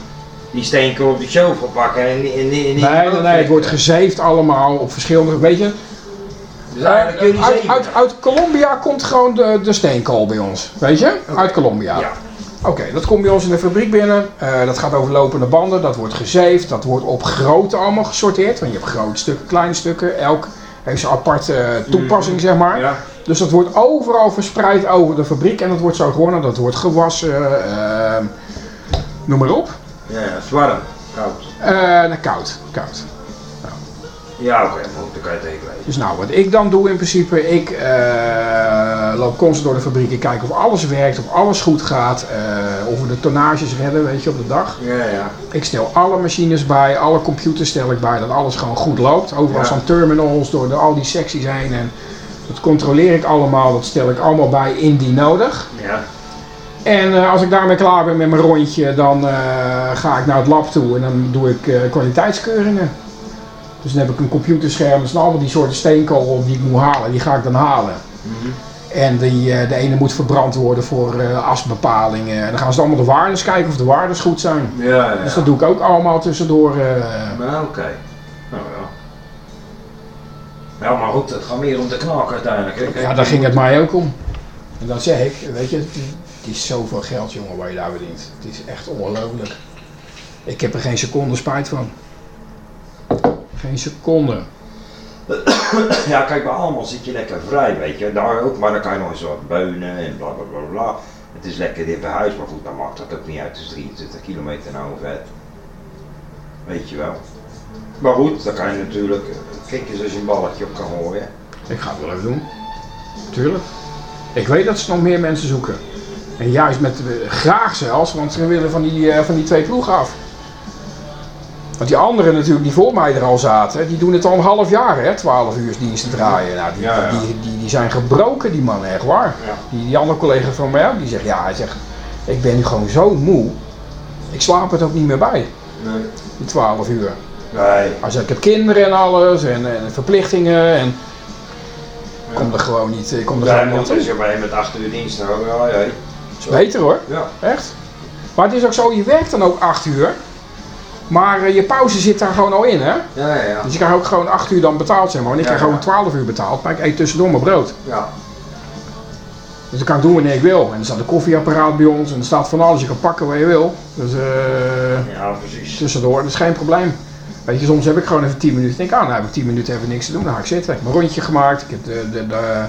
die steenkool op die shovel pakken en in die Nee, nee, nee, het wordt gezeefd allemaal op verschillende, weet je. Dus uit, uit, uit Colombia komt gewoon de, de steenkool bij ons, weet je? Uit Colombia. Ja. Oké, dat komt bij ons in de fabriek binnen. Eh, dat gaat over lopende banden, dat wordt gezeefd, dat wordt op grootte allemaal gesorteerd. Want je hebt grote stukken, kleine stukken, elk heeft zijn aparte toepassing, zeg maar. Ja. Dus dat wordt overal verspreid over de fabriek en dat wordt zo gewonnen, dat wordt gewassen, eh, noem maar op. Ja, ja, het is warm. Koud. Eh, nou, koud, koud. Nou. Ja, oké, maar goed, dan kan je het even lezen. Dus nou, wat ik dan doe in principe, ik eh, loop constant door de fabriek. Ik kijk of alles werkt, of alles goed gaat, eh, of we de tonnages redden, weet je, op de dag. Ja, ja. Ik stel alle machines bij, alle computers stel ik bij, dat alles gewoon goed loopt. Overal Ja. staan terminals door de, al die secties heen en dat controleer ik allemaal, dat stel ik allemaal bij indien nodig. Ja. En eh, als ik daarmee klaar ben met mijn rondje, dan eh, ga ik naar het lab toe en dan doe ik eh, kwaliteitskeuringen. Dus dan heb ik een computerscherm, er staan allemaal die soorten steenkool die ik moet halen, die ga ik dan halen. Mhm. En die, de ene moet verbrand worden voor asbepalingen. En dan gaan ze allemaal de waardes kijken of de waardes goed zijn. Ja, ja. Dus dat doe ik ook allemaal tussendoor. Nou, oké. Nou ja. Ja, maar goed, het gaat meer om de knak uiteindelijk. hè. Ja, daar ging het mij ook om. En dan zeg ik, weet je, het is, zoveel geld jongen waar je daar verdient. Het is echt ongelooflijk. Ik heb er geen seconde spijt van. Geen seconde. Ja, kijk, bij allemaal zit je lekker vrij, weet je. Daar ook, maar dan kan je nog eens wat beunen en bla bla bla bla. Het is lekker dit bij huis, maar goed, dan maakt dat ook niet uit. Het is 23 kilometer nou vet. Weet je wel. Maar goed, dan kan je natuurlijk, eh, kijk eens als je een balletje op kan gooien. Ik ga het wel even doen. Tuurlijk. Ik weet dat ze nog meer mensen zoeken. En juist met, eh, graag zelfs, want ze willen van die, eh, van die twee ploegen af. Want die anderen natuurlijk die voor mij er al zaten, die doen het al een half jaar hè, 12 uur diensten draaien. Nou, die, Ja, ja. Die, die, die zijn gebroken die mannen, echt waar. Ja. Die, die andere collega van mij ook, die zegt ja, hij zegt, ik ben nu gewoon zo moe. Ik slaap het ook niet meer bij, Nee. die 12 uur. Nee. Als ik heb kinderen en alles en, en verplichtingen en ik kom er gewoon niet, ik kom er Ja, gewoon niet want toe. als je bij met 8 uur dienst, dan ja, ja. Is beter hoor, Ja. echt. Maar het is ook zo, je werkt dan ook 8 uur, maar eh, je pauze zit daar gewoon al in hè. Ja, ja, ja. Dus je krijgt ook gewoon 8 uur dan betaald zeg maar, en ik krijg gewoon 12 uur betaald, maar ik eet tussendoor mijn brood. Ja. Dus dan kan ik doen wanneer ik wil. En er staat een koffieapparaat bij ons en er staat van alles, je kan pakken wat je wil. Dus eh, Ja, precies. tussendoor, dat is geen probleem. Weet je, soms heb ik gewoon even 10 minuten. Ik denk, ah, nou heb ik 10 minuten even niks te doen. Dan ga ik zitten. Ik heb mijn rondje gemaakt. Ik heb de, de, de,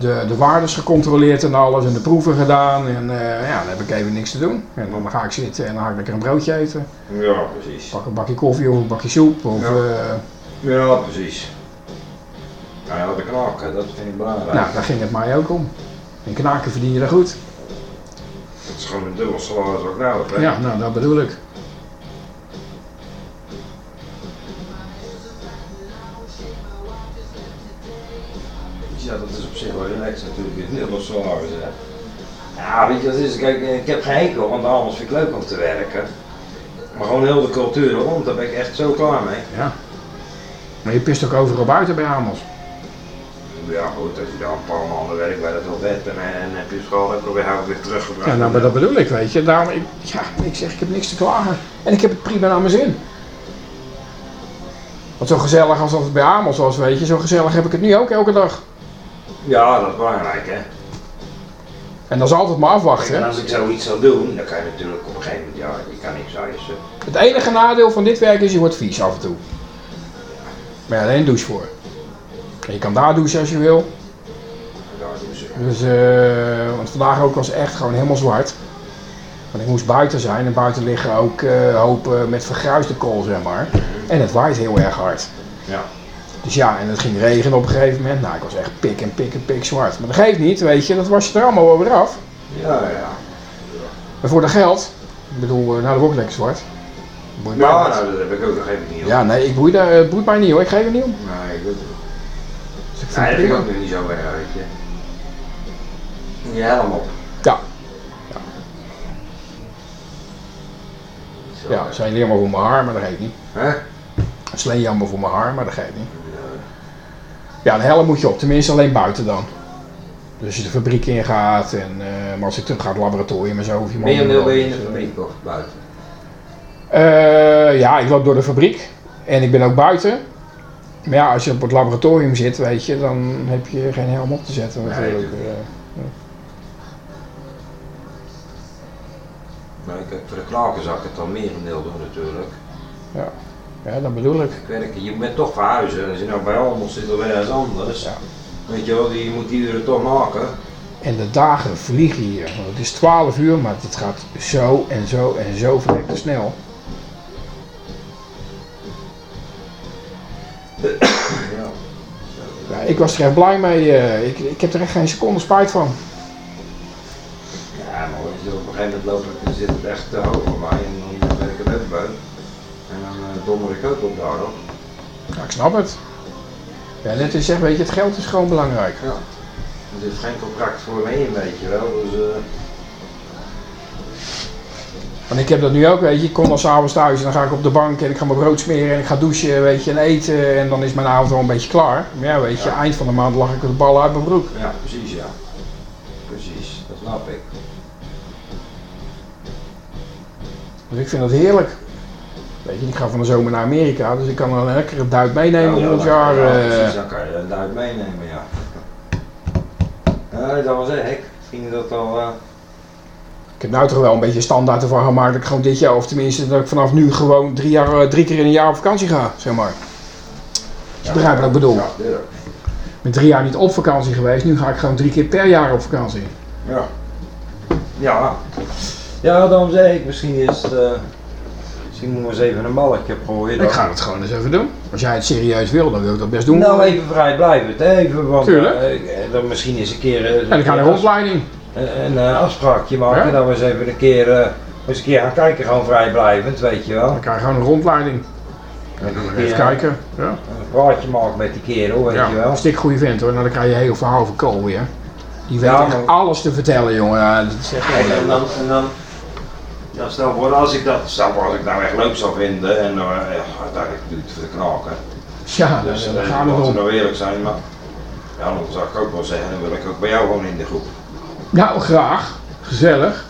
de, de waardes gecontroleerd en alles. En de proeven gedaan. En eh, ja, dan heb ik even niks te doen. En dan ga ik zitten en dan ga ik lekker een broodje eten. Ja, precies. Pak een bakje koffie of een bakje soep. Of, Ja. eh, Ja, precies. Nou ja, de knaken, dat vind ik belangrijk. nou, daar ging het mij ook om. En knaken verdien je daar goed. Dat is gewoon een dubbel salaris nou heb, hè? Ja, nou, dat bedoel ik. Is? Kijk, ik heb geen hekel, want anders vind ik leuk om te werken. Maar gewoon heel de cultuur rond, daar ben ik echt zo klaar mee. Ja. Maar je pist ook overal buiten bij Amos. Ja goed, als je daar een paar maanden werkt bij dat wel vet en, en heb je school probeer ik weer teruggebracht. Ja, nou, maar dat bedoel ik, weet je. Daarom, ik, ja, ik zeg, ik heb niks te klagen. En ik heb het prima naar mijn zin. Want zo gezellig als dat het bij Amos was, weet je, zo gezellig heb ik het nu ook elke dag. Ja, dat is belangrijk hè. En dat is altijd maar afwachten. en als ik zoiets zou doen, dan kan je natuurlijk op een gegeven moment, ja, je kan niks eisen. Het enige nadeel van dit werk is, je wordt vies af en toe. Maar ja, alleen een douche voor. En je kan daar douchen als je wil. Dus, eh, want vandaag ook was echt gewoon helemaal zwart. Want ik moest buiten zijn en buiten liggen ook eh hopen met vergruisde kool, zeg maar. En het waait heel erg hard. Ja. Dus ja, en het ging regenen op een gegeven moment. Nou, ik was echt pik en pik en pik zwart. Maar dat geeft niet, weet je, dat was je er allemaal wel weer af. Ja, ja. Maar voor dat geld, ik bedoel, eh, nou dat wordt ook lekker zwart. Boeit Ja, niet. nou, dat heb ik ook nog even niet. Ja, nee, ik boei, daar, het boeit mij niet hoor, ik geef er niet om. Nee, ik weet het. Dus ik vind Nee, het dat vind ik ook niet zo erg, weet je. Je helm op. Ja, Zo, ja, zijn jammer voor mijn haar, maar dat geeft niet. Hè? Sleen jammer voor mijn haar, maar dat geeft niet. Ja, de helm moet je op, tenminste alleen buiten dan. Dus als je de fabriek ingaat en uh, maar als ik terug ga het laboratorium en zo. Of je mag- een ben je in de fabriek of buiten? Eh, ja, ik loop door de fabriek en ik ben ook buiten. Maar ja, als je op het laboratorium zit, weet je, dan heb je geen helm op te zetten Nee, natuurlijk. natuurlijk. Eh, Nou, kijk, voor de ik het dan merendeel doen natuurlijk. ja, dat bedoel ik. Ik werk, je bent toch verhuizen. Als je nou bij Almond zit of ergens anders. Ja. Weet je wel, die moet die uren toch maken. En de dagen vliegen hier. Want het is 12 uur, maar het gaat zo en zo en zo verrekte snel. Ja. Ja, ik was er echt blij mee. eh, ik, ik heb er echt geen seconde spijt van. Ja, maar op een gegeven moment dan zit het echt te hoog voor mij en dan ben ik het even buiten. Uh, dommer ik ook op daarop. Ja, ik snap het. Ja, net is zeg, weet je, het geld is gewoon belangrijk. Ja. Er zit geen contract voor me weet je wel. Dus, Want ik heb dat nu ook, weet je. Ik kom dan s'avonds thuis en dan ga ik op de bank en ik ga mijn brood smeren en ik ga douchen, weet je, en eten. En dan is mijn avond al een beetje klaar. Maar ja, weet je, Ja. eind van de maand lag ik de ballen uit mijn broek. ja, precies ja. Precies, dat snap ik. Dus ik vind dat heerlijk. Weet je, ik ga van de zomer naar Amerika, dus ik kan een lekkere duit meenemen Ja, dan- jaar. Ja, eh, precies, dan kan je het uit meenemen, ja. Ja, dat was ik. Ging dat al. eh, Ik heb nou toch wel een beetje standaard ervan gemaakt dat ik gewoon dit jaar, of tenminste dat ik vanaf nu gewoon drie, jaar, eh, drie keer in een jaar op vakantie ga, zeg maar. Je begrijpt wat ik bedoel. Ja. Ik ben drie jaar niet op vakantie geweest, nu ga ik gewoon drie keer per jaar op vakantie. Ja. Ja. Ja, dan zei ik, misschien is het. eh, misschien moeten we eens even een balkje proberen. Ik ga het gewoon eens even doen. Als jij het serieus wil, dan wil ik dat best doen. Nou, even vrijblijvend, even. Want, Tuurlijk. eh, eh, dan misschien eens een keer. eh, en ik ga een rondleiding. een, een eh, afspraakje maken. Ja. Dat we eens even een keer. eh, eens een keer gaan kijken, gewoon vrijblijvend, weet je wel. Dan krijg je gewoon een rondleiding. Dan Even kijken. Ja, Een praatje maken met die kerel, weet je wel. een stik goede vent hoor. Nou, dan krijg je heel verhaal van Kool weer. Die weet Ja, echt maar- alles te vertellen, jongen. Ja, dat is echt en dan, en dan, ja, stel voor, als ik dat, stel voor als ik nou echt leuk zou vinden en uh, ja, uiteindelijk doe ik het voor de knaken. Ja, Dus daar uh, gaan we laten we om. nou eerlijk zijn, maar ja, dan zou ik ook wel zeggen, dan wil ik ook bij jou gewoon in de groep. Nou, graag. Gezellig.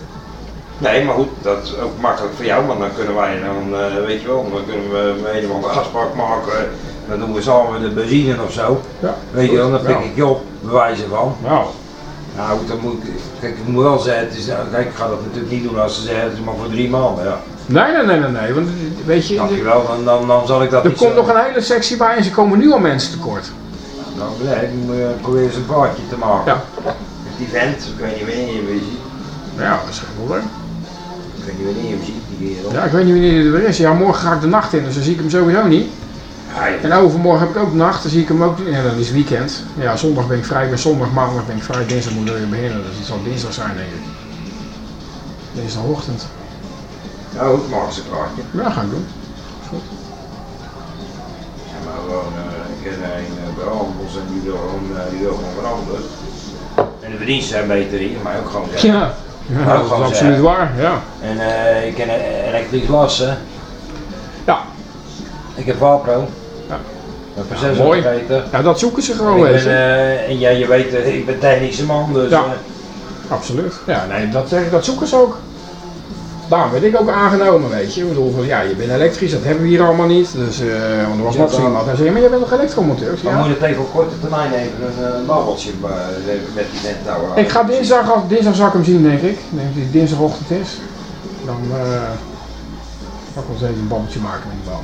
Nee, maar goed, dat is ook makkelijk voor jou, want dan kunnen wij dan, eh, weet je wel, dan kunnen we een of andere afspraak maken. Dan doen we samen de benzine of zo. Ja. Weet je wel, dan pik Ja. ik je op, bewijzen van. Nou, Nou dan moet ik, kijk, ik moet wel zeggen, het is, nou, kijk, ik ga dat natuurlijk niet doen als ze zeggen, het is maar voor drie maanden, ja. nee, nee, nee, nee, nee. Want weet je, Dankjewel, dan, dan, dan zal ik dat er komt nog een hele sectie bij en ze komen nu al mensen tekort. Nou, nee, ik moet eh, proberen praatje te maken. Ja. Die vent, ik weet niet wanneer je hem ziet. Ja, dat is geen probleem. Ik weet niet wanneer je hem ziet, die kerel. Ja, ik weet niet wanneer hij er weer is. Ja, morgen ga ik de nacht in, dus dan zie ik hem sowieso niet. En overmorgen heb ik ook nacht, dan zie ik hem ook. Ja, dan is weekend. Ja, zondag ben ik vrij, ik ben zondag, maandag ben ik vrij, dinsdag moet ik weer beginnen. Dus het zal dinsdag zijn, denk ik. Dinsdagochtend. nou goed, maak eens een praatje. Ja, ga ik doen. Ja, maar gewoon, eh, ik ken een behandels en die wil gewoon, eh, die wil gewoon veranderen. En de verdiensten zijn beter hier, maar ook gewoon zeggen. Ja, ja Nou, dat is absoluut waar. Ja. En eh, ik ken eh, elektrisch lassen. Ja. Ik heb Valpro. Proces mooi. ja, dat zoeken ze En, gewoon, ben, je. eh, en ja, je weet, eh, ik ben technische man, dus Ja. eh, Absoluut. Ja, nee, dat, zeg ik, dat zoeken ze ook. Daarom werd ik ook aangenomen, weet je. Ik bedoel, van, ja, je bent elektrisch, dat hebben we hier allemaal niet. Dus, want er was nog zo iemand. Hij zei, maar jij bent toch elektromonteur? Dan Ja. moet het even op korte termijn even een uh, babbeltje met die vent. Ik ga dinsdag, dinsdag zal ik hem zien, denk ik. Ik denk dat het dinsdagochtend is. Dan eh ga ik eens even een babbeltje maken met die man.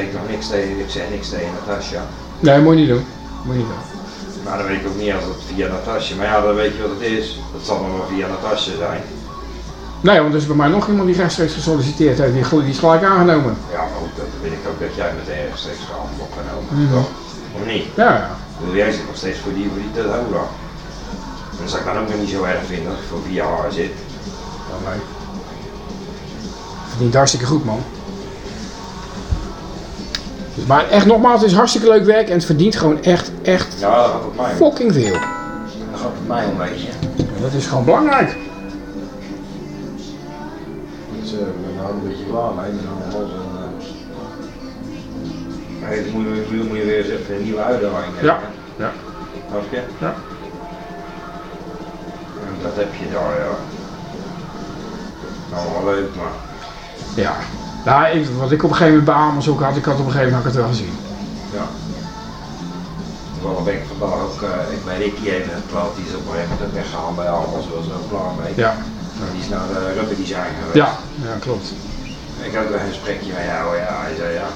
Ik nog niks tegen, ik zeg niks tegen Natasja. Nee, moet je niet doen. Moet je niet doen. Maar dan weet ik ook niet als het via Natasja, maar ja, dan weet je wat het is. Dat zal dan wel via Natasja zijn. Nee, want er is bij mij nog iemand die rechtstreeks gesolliciteerd heeft. Die, die is gelijk aangenomen. Ja, maar goed, dat weet ik ook dat jij met ergens steeds gehaald opgenomen. Mhm. Toch? Of niet? Ja, ja. Jij zit nog steeds voor die, voor die Toyota. En dat zou ik dan ook weer niet zo erg vinden als ik voor via haar zit. Ja, nee. Verdient hartstikke goed, man. Maar echt nogmaals, het is hartstikke leuk werk en het verdient gewoon echt, echt Ja, dat gaat op mij. fucking veel. Dat gaat op mij een beetje. En dat is gewoon belangrijk. Dus uh, er ook een beetje klaar mee. Ik ben allemaal los en... Uh... Hey, moet, je, moet je weer eens even een nieuwe uitdaging hebben. Ja. Ja. Snap je? Ja. En dat heb je daar, ja. Nou, wel leuk, maar... Ja. Nou, ik, wat ik op een gegeven moment bij Amos ook had, ik had op een gegeven moment had ik het wel gezien. Ja. Ben ik vandaag ook, uh, ik ben Ricky even geklapt, die is op een gegeven moment weggehaald bij Almas, was er ook klaar mee. Ja. Die is naar de rubber design geweest. Ja, ja klopt. Ik had ook een gesprekje met jou, ja, hij zei ja,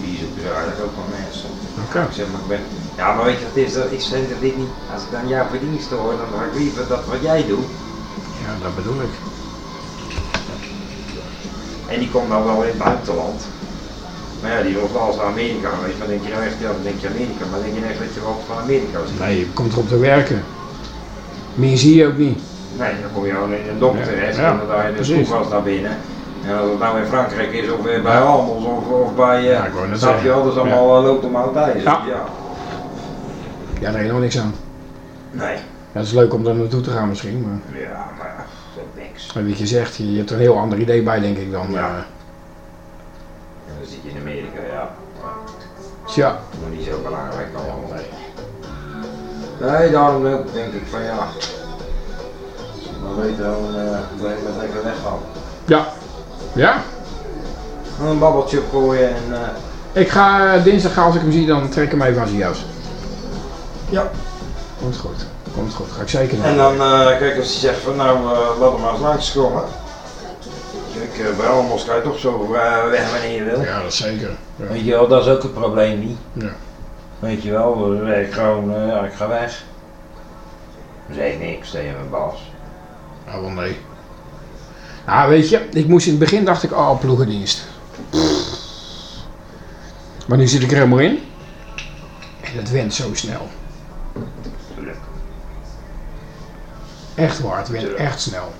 die zoeken ze eigenlijk ook wel mensen. Oké. Ik zeg maar, ik ben, ja maar weet je wat is, dat ik zeg dat dit niet, als ik dan jouw verdiensten hoor, dan ga ik liever dat wat jij doet. Ja, dat bedoel ik. En die komt dan wel in het buitenland. Maar ja, die was alles naar Amerika geweest. Maar denk je nou echt, ja, dan denk je Amerika. Maar denk je echt dat je wat van Amerika ziet? Nee, je komt erop te werken. Meer zie je ook niet. Nee, dan kom je gewoon in een dokter terecht ja, en dan daar je de schoolkast naar binnen. En als het nou in Frankrijk is of weer bij Almos of, of bij, eh Ja, ik snap je zeggen. wel, dat is allemaal ja. loopt om oud ijs. Ja. ja. Ja, daar heb je nog niks aan. Nee. Ja, het is leuk om daar naartoe te gaan misschien, maar... Ja, maar ja, dat is niks. Maar wat je zegt, je, je hebt er een heel ander idee bij denk ik dan. Ja. En dan zit je in Amerika, ja. tja, Nog niet zo belangrijk allemaal. Nee. Nee, daarom denk ik van ja. Maar weet eh dat je met lekker weggaan. ja. Ja? Een babbeltje opgooien en eh Ik ga dinsdag, als ik hem zie, dan trek ik hem even aan zijn jas. ja. Komt goed. Komt goed. Ga ik zeker doen. En dan, eh, kijk, als hij zegt van nou, eh laat hem maar eens langskomen. Kijk, eh, bij Almos kan je toch zo eh, weg wanneer je wil. Ja, dat zeker. Ja. Weet je wel, dat is ook het probleem niet. Ja. Weet je wel, ik gewoon, eh, ja, ik ga weg. Zeg ik niks tegen mijn baas. Ah, wel nee. Nou, weet je, ik moest in het begin dacht ik, oh, ploegendienst. Maar nu zit ik er helemaal in. En het went zo snel. Echt waar, het Tuurlijk. echt snel.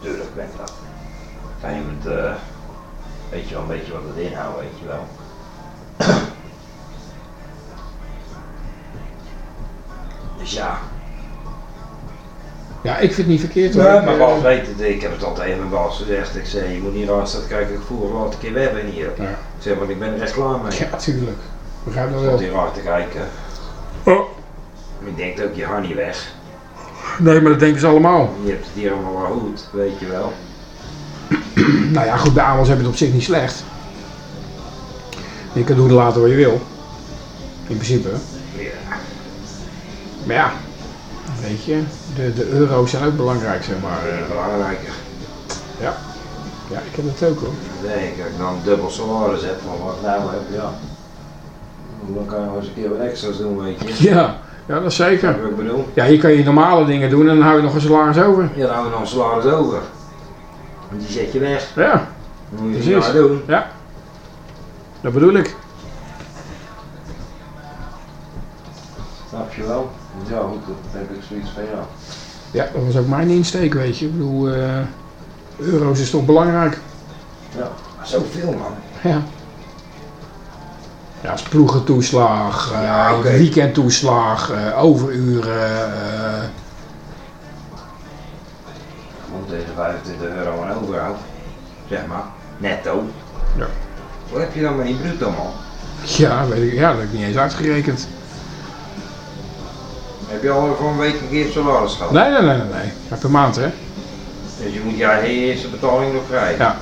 Tuurlijk ben ik dat. Op een gegeven moment, eh, weet je wel een beetje wat het inhoudt, weet je wel. dus ja, Ja, ik vind het niet verkeerd hoor. Ja, Ik, eh, baas weet het. Ik heb het altijd tegen mijn baas gezegd. Ik zei, je moet niet raar staan kijken. Ik voel wel een keer weg ben hier. Ja. Ik zeg, want ik ben er echt klaar mee. Ja, tuurlijk. Ik stond wel. hier raar te kijken. Oh. Maar ik denk ook, je gaat niet weg. Nee, maar dat denken ze allemaal. Je hebt het hier allemaal wel goed, weet je wel. Nou ja, goed, bij Amos heb je het op zich niet slecht. Je kan doen later wat je wil. In principe. Ja. Maar ja, weet je, de, de euro's zijn ook belangrijk, zeg maar. Maar Eh, belangrijker. Ja. Ja, ik heb het ook hoor. Nee, ik dan dubbel salaris heb van wat nou heb, ja. Dan kan je nog eens een keer wat extra's doen, weet je. Ja, ja dat is zeker. Wat ik bedoel? Ja, hier kan je normale dingen doen en dan hou je nog een salaris over. Ja, dan houden we nog een salaris over. Want die zet je weg. Ja, Dan moet je het doen. ja. Dat bedoel ik. Snap je wel? Ja, goed, dat heb ik zoiets van ja. Ja, dat was ook mijn insteek, weet je. Ik bedoel, eh, euro's is toch belangrijk. Ja, zoveel man. Ja. Ja, als ploegentoeslag, eh, Ja, weekendtoeslag, eh, overuren. eh, Rond deze 25 euro aan overhoud. Zeg maar. Netto. Ja. Wat heb je dan met die bruto man? ja, weet ik, ja, dat heb ik niet eens uitgerekend. Heb je al voor een week een keer salaris gehad? Nee, nee, nee, nee, nee. Ja, per maand, hè? Dus je moet je eerste betaling nog krijgen. Ja.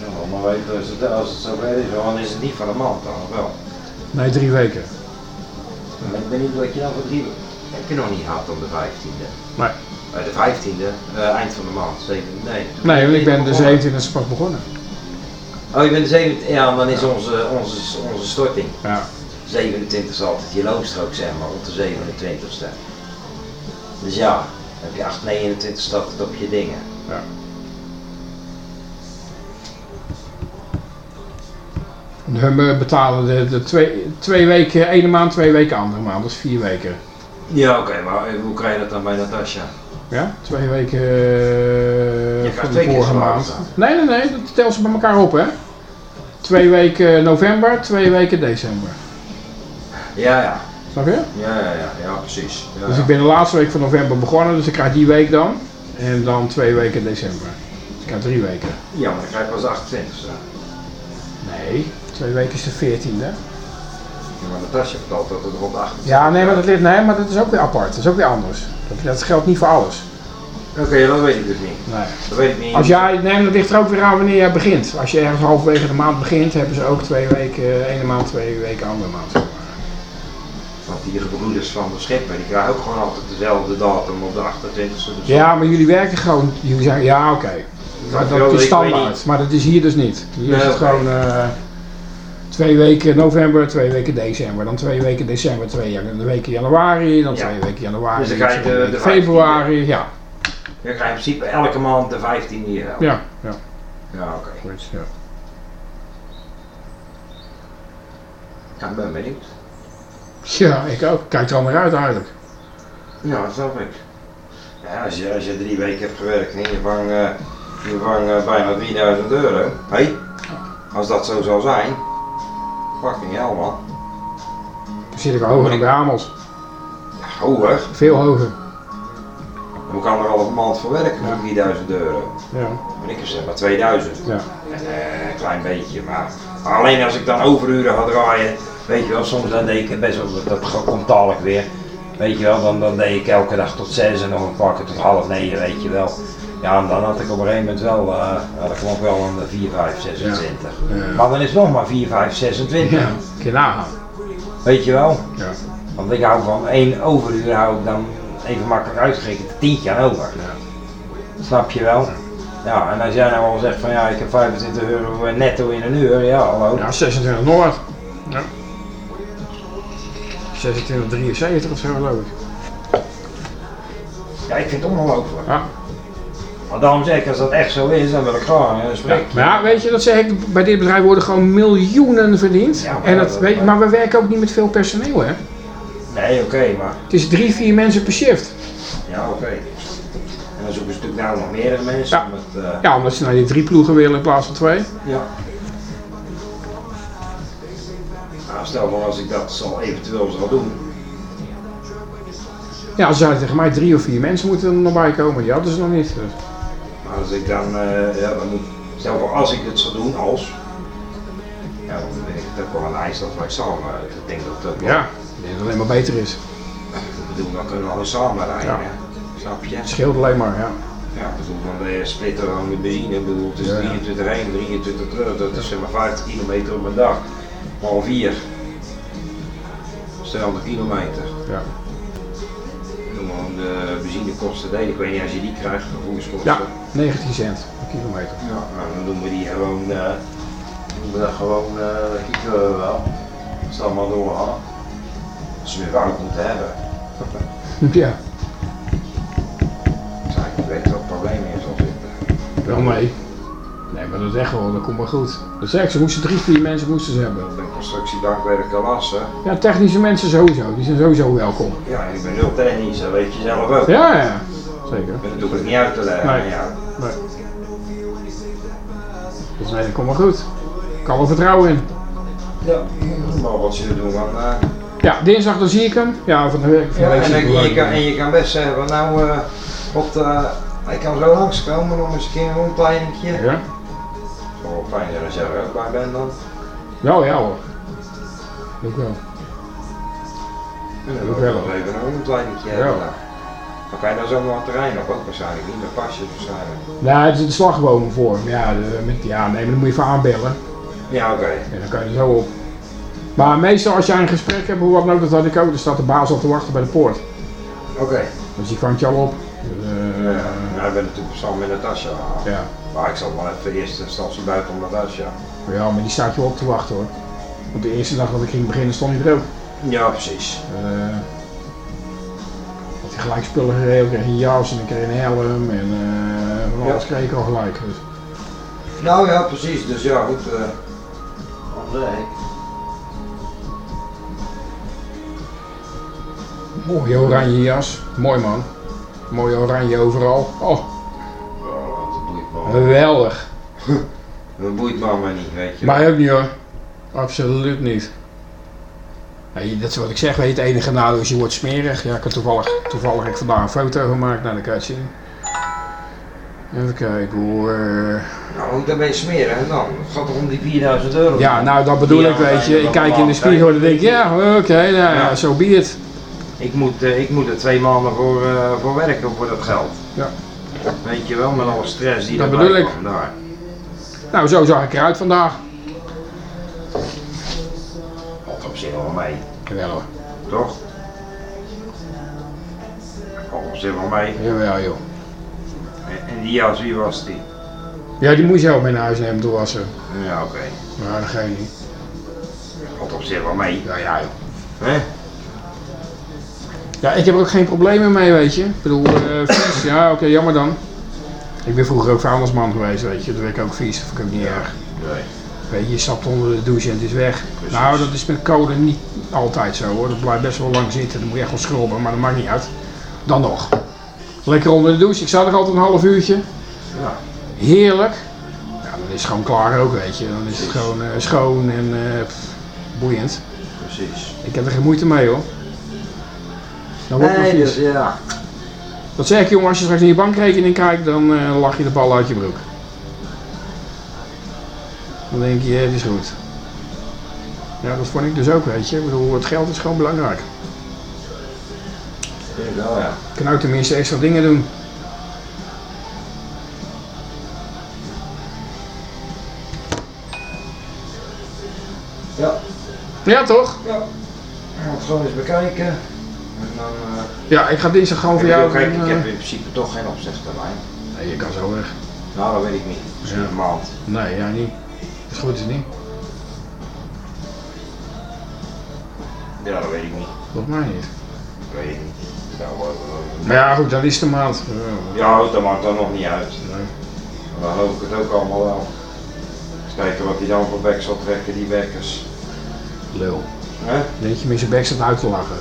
Nou, maar weten als het, als het zover is, dan is het niet van de maand dan, of wel? Nee, drie weken. Ik ben niet wat je dan voor drie heb je nog niet gehad om de 15e. Nee. Bij de 15e, eh, eind van de maand, 7, nee. Nee, want ik ben de begonnen. 27e pas begonnen. Oh, je bent de 7 ja, dan is onze, onze, onze storting. Ja. 27 is altijd je loonstrook, zeg maar, op de 27ste. Dus ja, heb je 8, 29 staat het op je dingen. ja. Hun betalen de, de twee, twee weken, ene maand, twee weken, andere maand. Dat is vier weken. Ja, oké, maar hoe krijg je dat dan bij Natasja? Ja, twee weken krijgt van de vorige maand. Nee, nee, nee, dat telt ze bij elkaar op, hè. Twee weken november, twee weken december. Ja, ja. Snap je? Ja, ja, ja, ja, precies. Ja, Dus ik ben de laatste week van november begonnen, dus ik krijg die week dan. En dan twee weken december. Dus ik krijg drie weken. Ja, maar dan krijg je pas de 28ste. Nee, twee weken is de veertiende. Ja, maar Natasja vertelt dat het rond de 28 Ja, nee, maar dat, ligt- nee, maar dat is ook weer apart. Dat is ook weer anders. Dat, dat geldt niet voor alles. Oké, dat weet ik dus niet. Nee. Dat weet ik niet. Als jij, nee, dat ligt er ook weer aan wanneer jij begint. Als je ergens halverwege de maand begint, hebben ze ook twee weken, ene maand, twee weken, andere maand. Want die gebroeders van de schipper, die krijgen ook gewoon altijd dezelfde datum op de 28ste. Dus Ja, maar jullie werken gewoon, jullie zijn, ja oké. Maar dat is standaard. Maar dat is hier dus niet. Hier Nee, is het oké. gewoon eh, twee weken november, twee weken december, dan twee weken december, twee weken januari, dan twee weken januari, dus dan ga je de, de februari, ja. je krijgt je in principe elke maand de 15 hier. Ja, ja. Ja, oké. Ja. ja, ik ben benieuwd. Ja, ik ook. Kijk er allemaal uit eigenlijk. Ja, dat snap ik. Ja, als, je, als je drie weken hebt gewerkt en je vangt eh, je vang, eh, bijna 3000 euro, hé, hey, als dat zo zou zijn, Fucking hell man. Dan zit ik hoger dan bij Hamels. Ja, hoger. Veel hoger. We kan er al een maand voor werken voor 3000 euro. Ja. En ik zeg maar 2000. Ja. En, eh, een klein beetje, maar alleen als ik dan overuren ga draaien, weet je wel, soms dan deed ik best wel, dat komt dadelijk weer. Weet je wel, dan, dan deed ik elke dag tot 6 en nog een paar keer tot half 9, weet je wel. Ja, en dan had ik op een gegeven moment wel, uh, had ik wel een 4, 5, 26. Ja. Maar dan is het nog maar 4, 5, 26. Ja. Kun je nagaan. Weet je wel? Ja. Want ik hou van één overuur hou ik dan even makkelijk uitgerekend tientje aan over. Snap je wel? Ja, en als jij nou al zegt van ja, ik heb 25 euro netto in een uur, ja hallo. Ja, 26 Noord. Ja. 2673 of zo geloof ik. Ja, ik vind het ongelooflijk. Ja. Maar daarom zeg ik, als dat echt zo is, dan wil ik gewoon een gesprek. Maar ja, weet je, dat zeg ik, bij dit bedrijf worden gewoon miljoenen verdiend. Ja, maar en dat, dat- weet, maar we werken ook niet met veel personeel, hè. Nee, oké, maar Het is drie, vier mensen per shift. ja, oké. En dan zoeken ze natuurlijk nou nog meerdere mensen. Ja. Met, eh, Ja, omdat ze naar die drie ploegen willen in plaats van twee. ja. Nou, stel voor als ik dat zal eventueel zal doen. Ja, ze zeiden tegen mij drie of vier mensen moeten er nog bij komen. Die hadden ze nog niet. Dus. Maar als ik dan, eh, ja, dan moet, stel voor als ik het zou doen als, ja, dan ben ik het ook wel een eis dat wij samen, ik denk dat het ook wel- Ja, ik denk dat het alleen maar beter is. ik bedoel, dan kunnen we gewoon samen rijden, Ja. snap je? Het scheelt alleen maar, ja. Ja, ik bedoel, van de splitter aan de benzine, ik bedoel, het is Ja, ja. 23 heen, 23 terug, dat is zeg maar 50 kilometer op een dag, maal 4. Stel de kilometer. Ja, Noem maar de benzinekosten delen, ik weet niet als je die krijgt, vervoerskosten. ja 19 cent per kilometer. Ja, nou, dan doen we die gewoon, eh doen we dat gewoon, eh dat kieken we wel. Stel maar doorgaan. Als we weer woud moeten hebben. Ja, niet weten wat het probleem is zal zitten. wel nee. Maar dat is echt wel, dat komt maar goed. Dat zeg ik, ze moesten drie, vier mensen moesten ze hebben. De constructiebankwerk lassen. Ja, technische mensen sowieso. Die zijn sowieso welkom. Ja, ik ben heel technisch, dat weet je zelf ook. Ja, ja. Zeker. Ik ben natuurlijk niet uit te leggen. Nee. Ja. Nee. Dus nee, dat komt maar goed. Ik kan er vertrouwen in. ja, maar wat ze doen van. eh Ja, dinsdag dan zie ik hem. Ja, van de week. Van de week en, ik je kan, en je kan best zeggen nou, wat, eh ik kan zo langskomen nog eens een keer een rondleidingje. Ja? Wel fijn dat als jij er ook bij bent dan. Ja, ja hoor. Ik wel. En dan Ook wel. nog even een rondleidingje Ja. hebben. dan. Dan kan je dan zomaar het terrein op ook waarschijnlijk niet met pasjes waarschijnlijk. Nee, het is de slagbomen voor. Ja, de, met, ja, nee, maar dan moet je even aanbellen. Ja, oké. En dan kan je er zo op. Maar meestal als jij een gesprek hebt, hoe wat ook, dat had ik ook, dan staat de baas al te wachten bij de poort. Oké. Dus die vangt je al op. Eh, Ja, ben natuurlijk samen met Natasja. ja. Maar ik zal wel even eerst instantie buiten om Natasja. ja, maar die staat je op te wachten hoor. Want de eerste dag dat ik ging beginnen stond hij er ook. Ja, precies. Eh had hij gelijk spullen geregeld, kreeg een jas en ik kreeg een helm en van alles Ja. kreeg ik al gelijk. Dus. Nou ja, precies. Dus ja, goed. eh André. Mooie oranje jas, mooi man. Mooi oranje overal. Oh, Oh, dat boeit me. geweldig. Dat boeit mama niet, weet je. Mij ook niet hoor. Absoluut niet. Nee, dat is wat ik zeg, weet je, het enige nadeel is je wordt smerig. Ja, ik heb toevallig, toevallig heb ik vandaag een foto gemaakt, nou dan kan je het zien. Even kijken eh, Nou, dan ben je smeren en dan. Het gaat toch om die 4000 euro? Ja, nou dat bedoel ik, weet je. Ik kijk in de spiegel en dan denk ik, ja, oké, nou zo be it. Ik moet, eh, ik moet er twee maanden voor, eh, voor werken voor dat geld. Ja. Weet je wel, met alle stress die Dat bedoel ik. kwam daar. Nou, zo zag ik eruit vandaag. Valt op zich wel mee, Jawel hoor. toch? Valt op zich wel mee. Jawel joh. En, en die jas, wie was die? Ja, die moest je ook mee naar huis nemen door wassen. Ja, oké. Maar dat ga je niet. Valt op zich wel mee. Ja, ja joh. Hè? Ja, ik heb er ook geen problemen mee, weet je. Ik bedoel, eh vies, ja oké, jammer dan. Ik ben vroeger ook vuilnisman geweest, weet je. Dat werd ik ook vies, dat vond ik ook niet erg. Nee. Weet je, je stapt onder de douche en het is weg. Precies. Nou, dat is met code niet altijd zo hoor. Dat blijft best wel lang zitten. Dan moet je echt wel schrobben, maar dat maakt niet uit. Dan nog. Lekker onder de douche. Ik sta er altijd een half uurtje. Ja. Heerlijk. Ja, dan is het gewoon klaar ook, weet je. Dan is het gewoon eh, schoon en eh, boeiend. Precies. Ik heb er geen moeite mee hoor. Dan wordt nog Nee, dus ja. Dat zeg ik jongen, als je straks naar je bankrekening kijkt, dan eh, lach je de bal uit je broek. Dan denk je, het is goed. Ja, dat vond ik dus ook, weet je. Ik bedoel, het geld is gewoon belangrijk. Ik wel, ja. Je kan ook tenminste extra dingen doen. Ja. Ja, toch? Ja. We gaan het gewoon eens bekijken. Ja, ik ga dinsdag gewoon voor ik, jou. kijk, ik eh, heb in principe toch geen opzegtermijn. Nee, je kan zo weg. Nou, dat weet ik niet. Misschien Ja. een maand. Nee, ja niet. Is goed is het niet. Ja, dat weet ik niet. Volgens mij niet. Dat weet ik niet. Wat- Maar ja, goed, dat is de maand. Ja, dat maakt dan nog niet uit. nee. Dan geloof ik het ook allemaal wel. Eens kijken wat hij dan voor bek zal trekken, die wekkers. Lul. Hè? Denk je met zijn bek staat uit te lachen?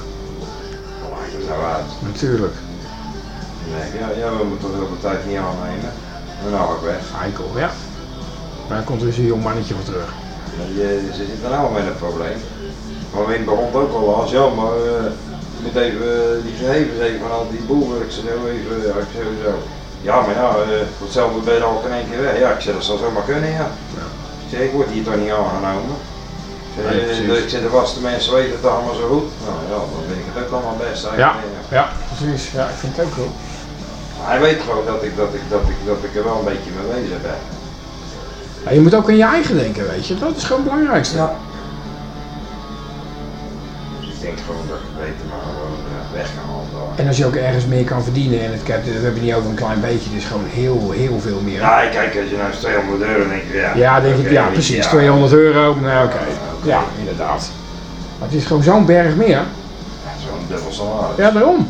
Nou uit. Natuurlijk. Nee, ja, ja, we moeten dat de hele tijd niet aannemen. En dan ga ik weg. Eikel, ja. Maar dan komt er eens een jong mannetje voor terug. Je, ze zitten nou al met een probleem. Maar in begon ook al als, ja, maar eh, je moet even eh, die gegevens even van al die boeren, ik zeg even, ja, ik zeg zo. Ja, maar ja, eh, voor hetzelfde ben je al in één keer weg. Ja, ik zeg dat zal zomaar kunnen, ja. Ja. Ik zeg, ik word hier toch niet aangenomen. Eh, dat- ik de vaste mensen weten het allemaal zo goed. Nou ja, dan vind ik het ook allemaal best Ja, eigenlijk. ja, precies. Ja, ik vind het ook goed. Hij weet gewoon dat ik, dat, ik, dat, ik, dat ik er wel een beetje mee bezig ben. Ja, je moet ook aan je eigen denken, weet je. Dat is gewoon het belangrijkste. Ja. Dus ik denk gewoon dat ik beter maar gewoon eh, weg kan halen. En als je ook ergens meer kan verdienen, en het, kijk, we hebben niet over een klein beetje, is gewoon heel, heel veel meer. Ja, kijk, als je nou eens 200 euro denk je, ja. Ja, denk ik, ja, precies. ja. 200 euro, nou oké. oké. Ja, inderdaad. Maar het is gewoon zo'n berg meer. Zo'n dubbel salaris. Ja, daarom.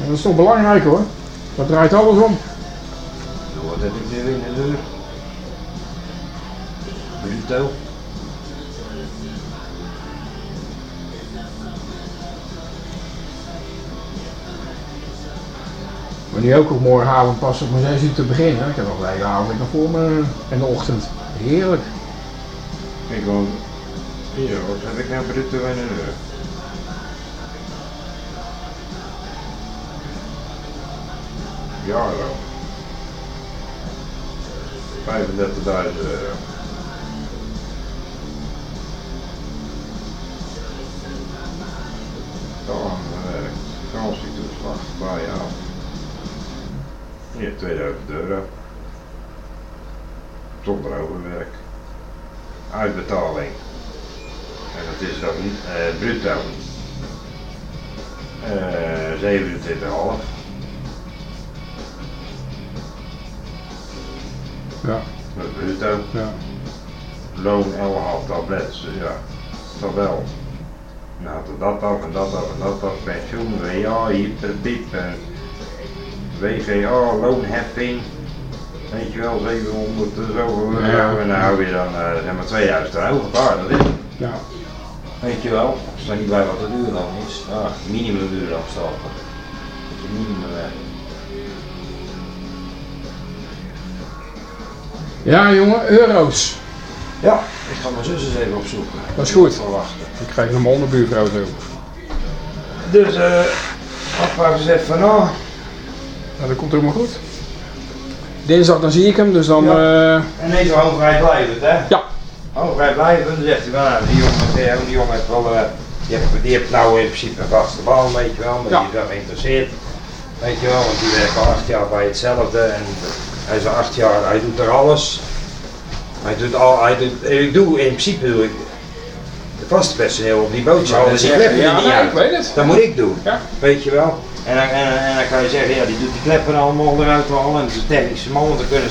En dat is toch belangrijk hoor. Dat draait alles om. Heb ik nu in de deur? Bruto. Maar nu ook op morgenavond pas mijn 6 uur te beginnen. Ik heb nog de hele avond nog voor me en de ochtend. Heerlijk. Ik gewoon. Hier, wat heb ik nou bruto in de deur? Ja, wel. 35.000 euro. Dan werkt vakantietoeslag bij jou. Hier 2000 euro. Zonder overwerk. Uitbetaling. En dat is dan eh bruto. Eh 27,5. Ja, Dat is bruto. ja. Loon 11,5 tablet. Dus ja, tabel. Nou, dat dat af en dat af en dat af. Pensioen, WA, hyper, piep. En WGA, loonheffing. Weet je wel, 700 zoveel euro. Ja. En dan hou je dan eh, zeg maar 2000 euro gepaard. Dat is het. ja. Weet je wel, er staat niet bij wat de duur dan is. Ja, minimum duur dan staat er. Dat je minimum. Ja jongen, euro's. Ja, ik ga mijn zus eens even opzoeken. Dat is goed. Verwachten. Ik krijg nog mijn onderbuurvrouw zo. Dus eh, papa eens even na. Nou, dat komt helemaal goed. Dinsdag dan zie ik hem, dus dan... Ja. eh, En even gewoon vrijblijvend hè? ja. Gewoon vrijblijvend, dan zegt hij van nou, die jongen, die jongen heeft wel, eh, die, heeft, die heeft nou in principe een vaste baan, weet je wel, maar Ja. die is wel geïnteresseerd. Weet je wel, want die werkt al acht jaar bij hetzelfde en hij is al acht jaar, hij doet er alles. Hij doet al, hij doet, ik doe in principe doe ik de vaste personeel op die boot zou dus er ja, niet nee, uit. ik weet het. Dat moet ik doen, Ja. weet je wel. En dan, en, en dan kan je zeggen, ja die doet die kleppen allemaal eruit halen en een technische man, want dan kunnen ze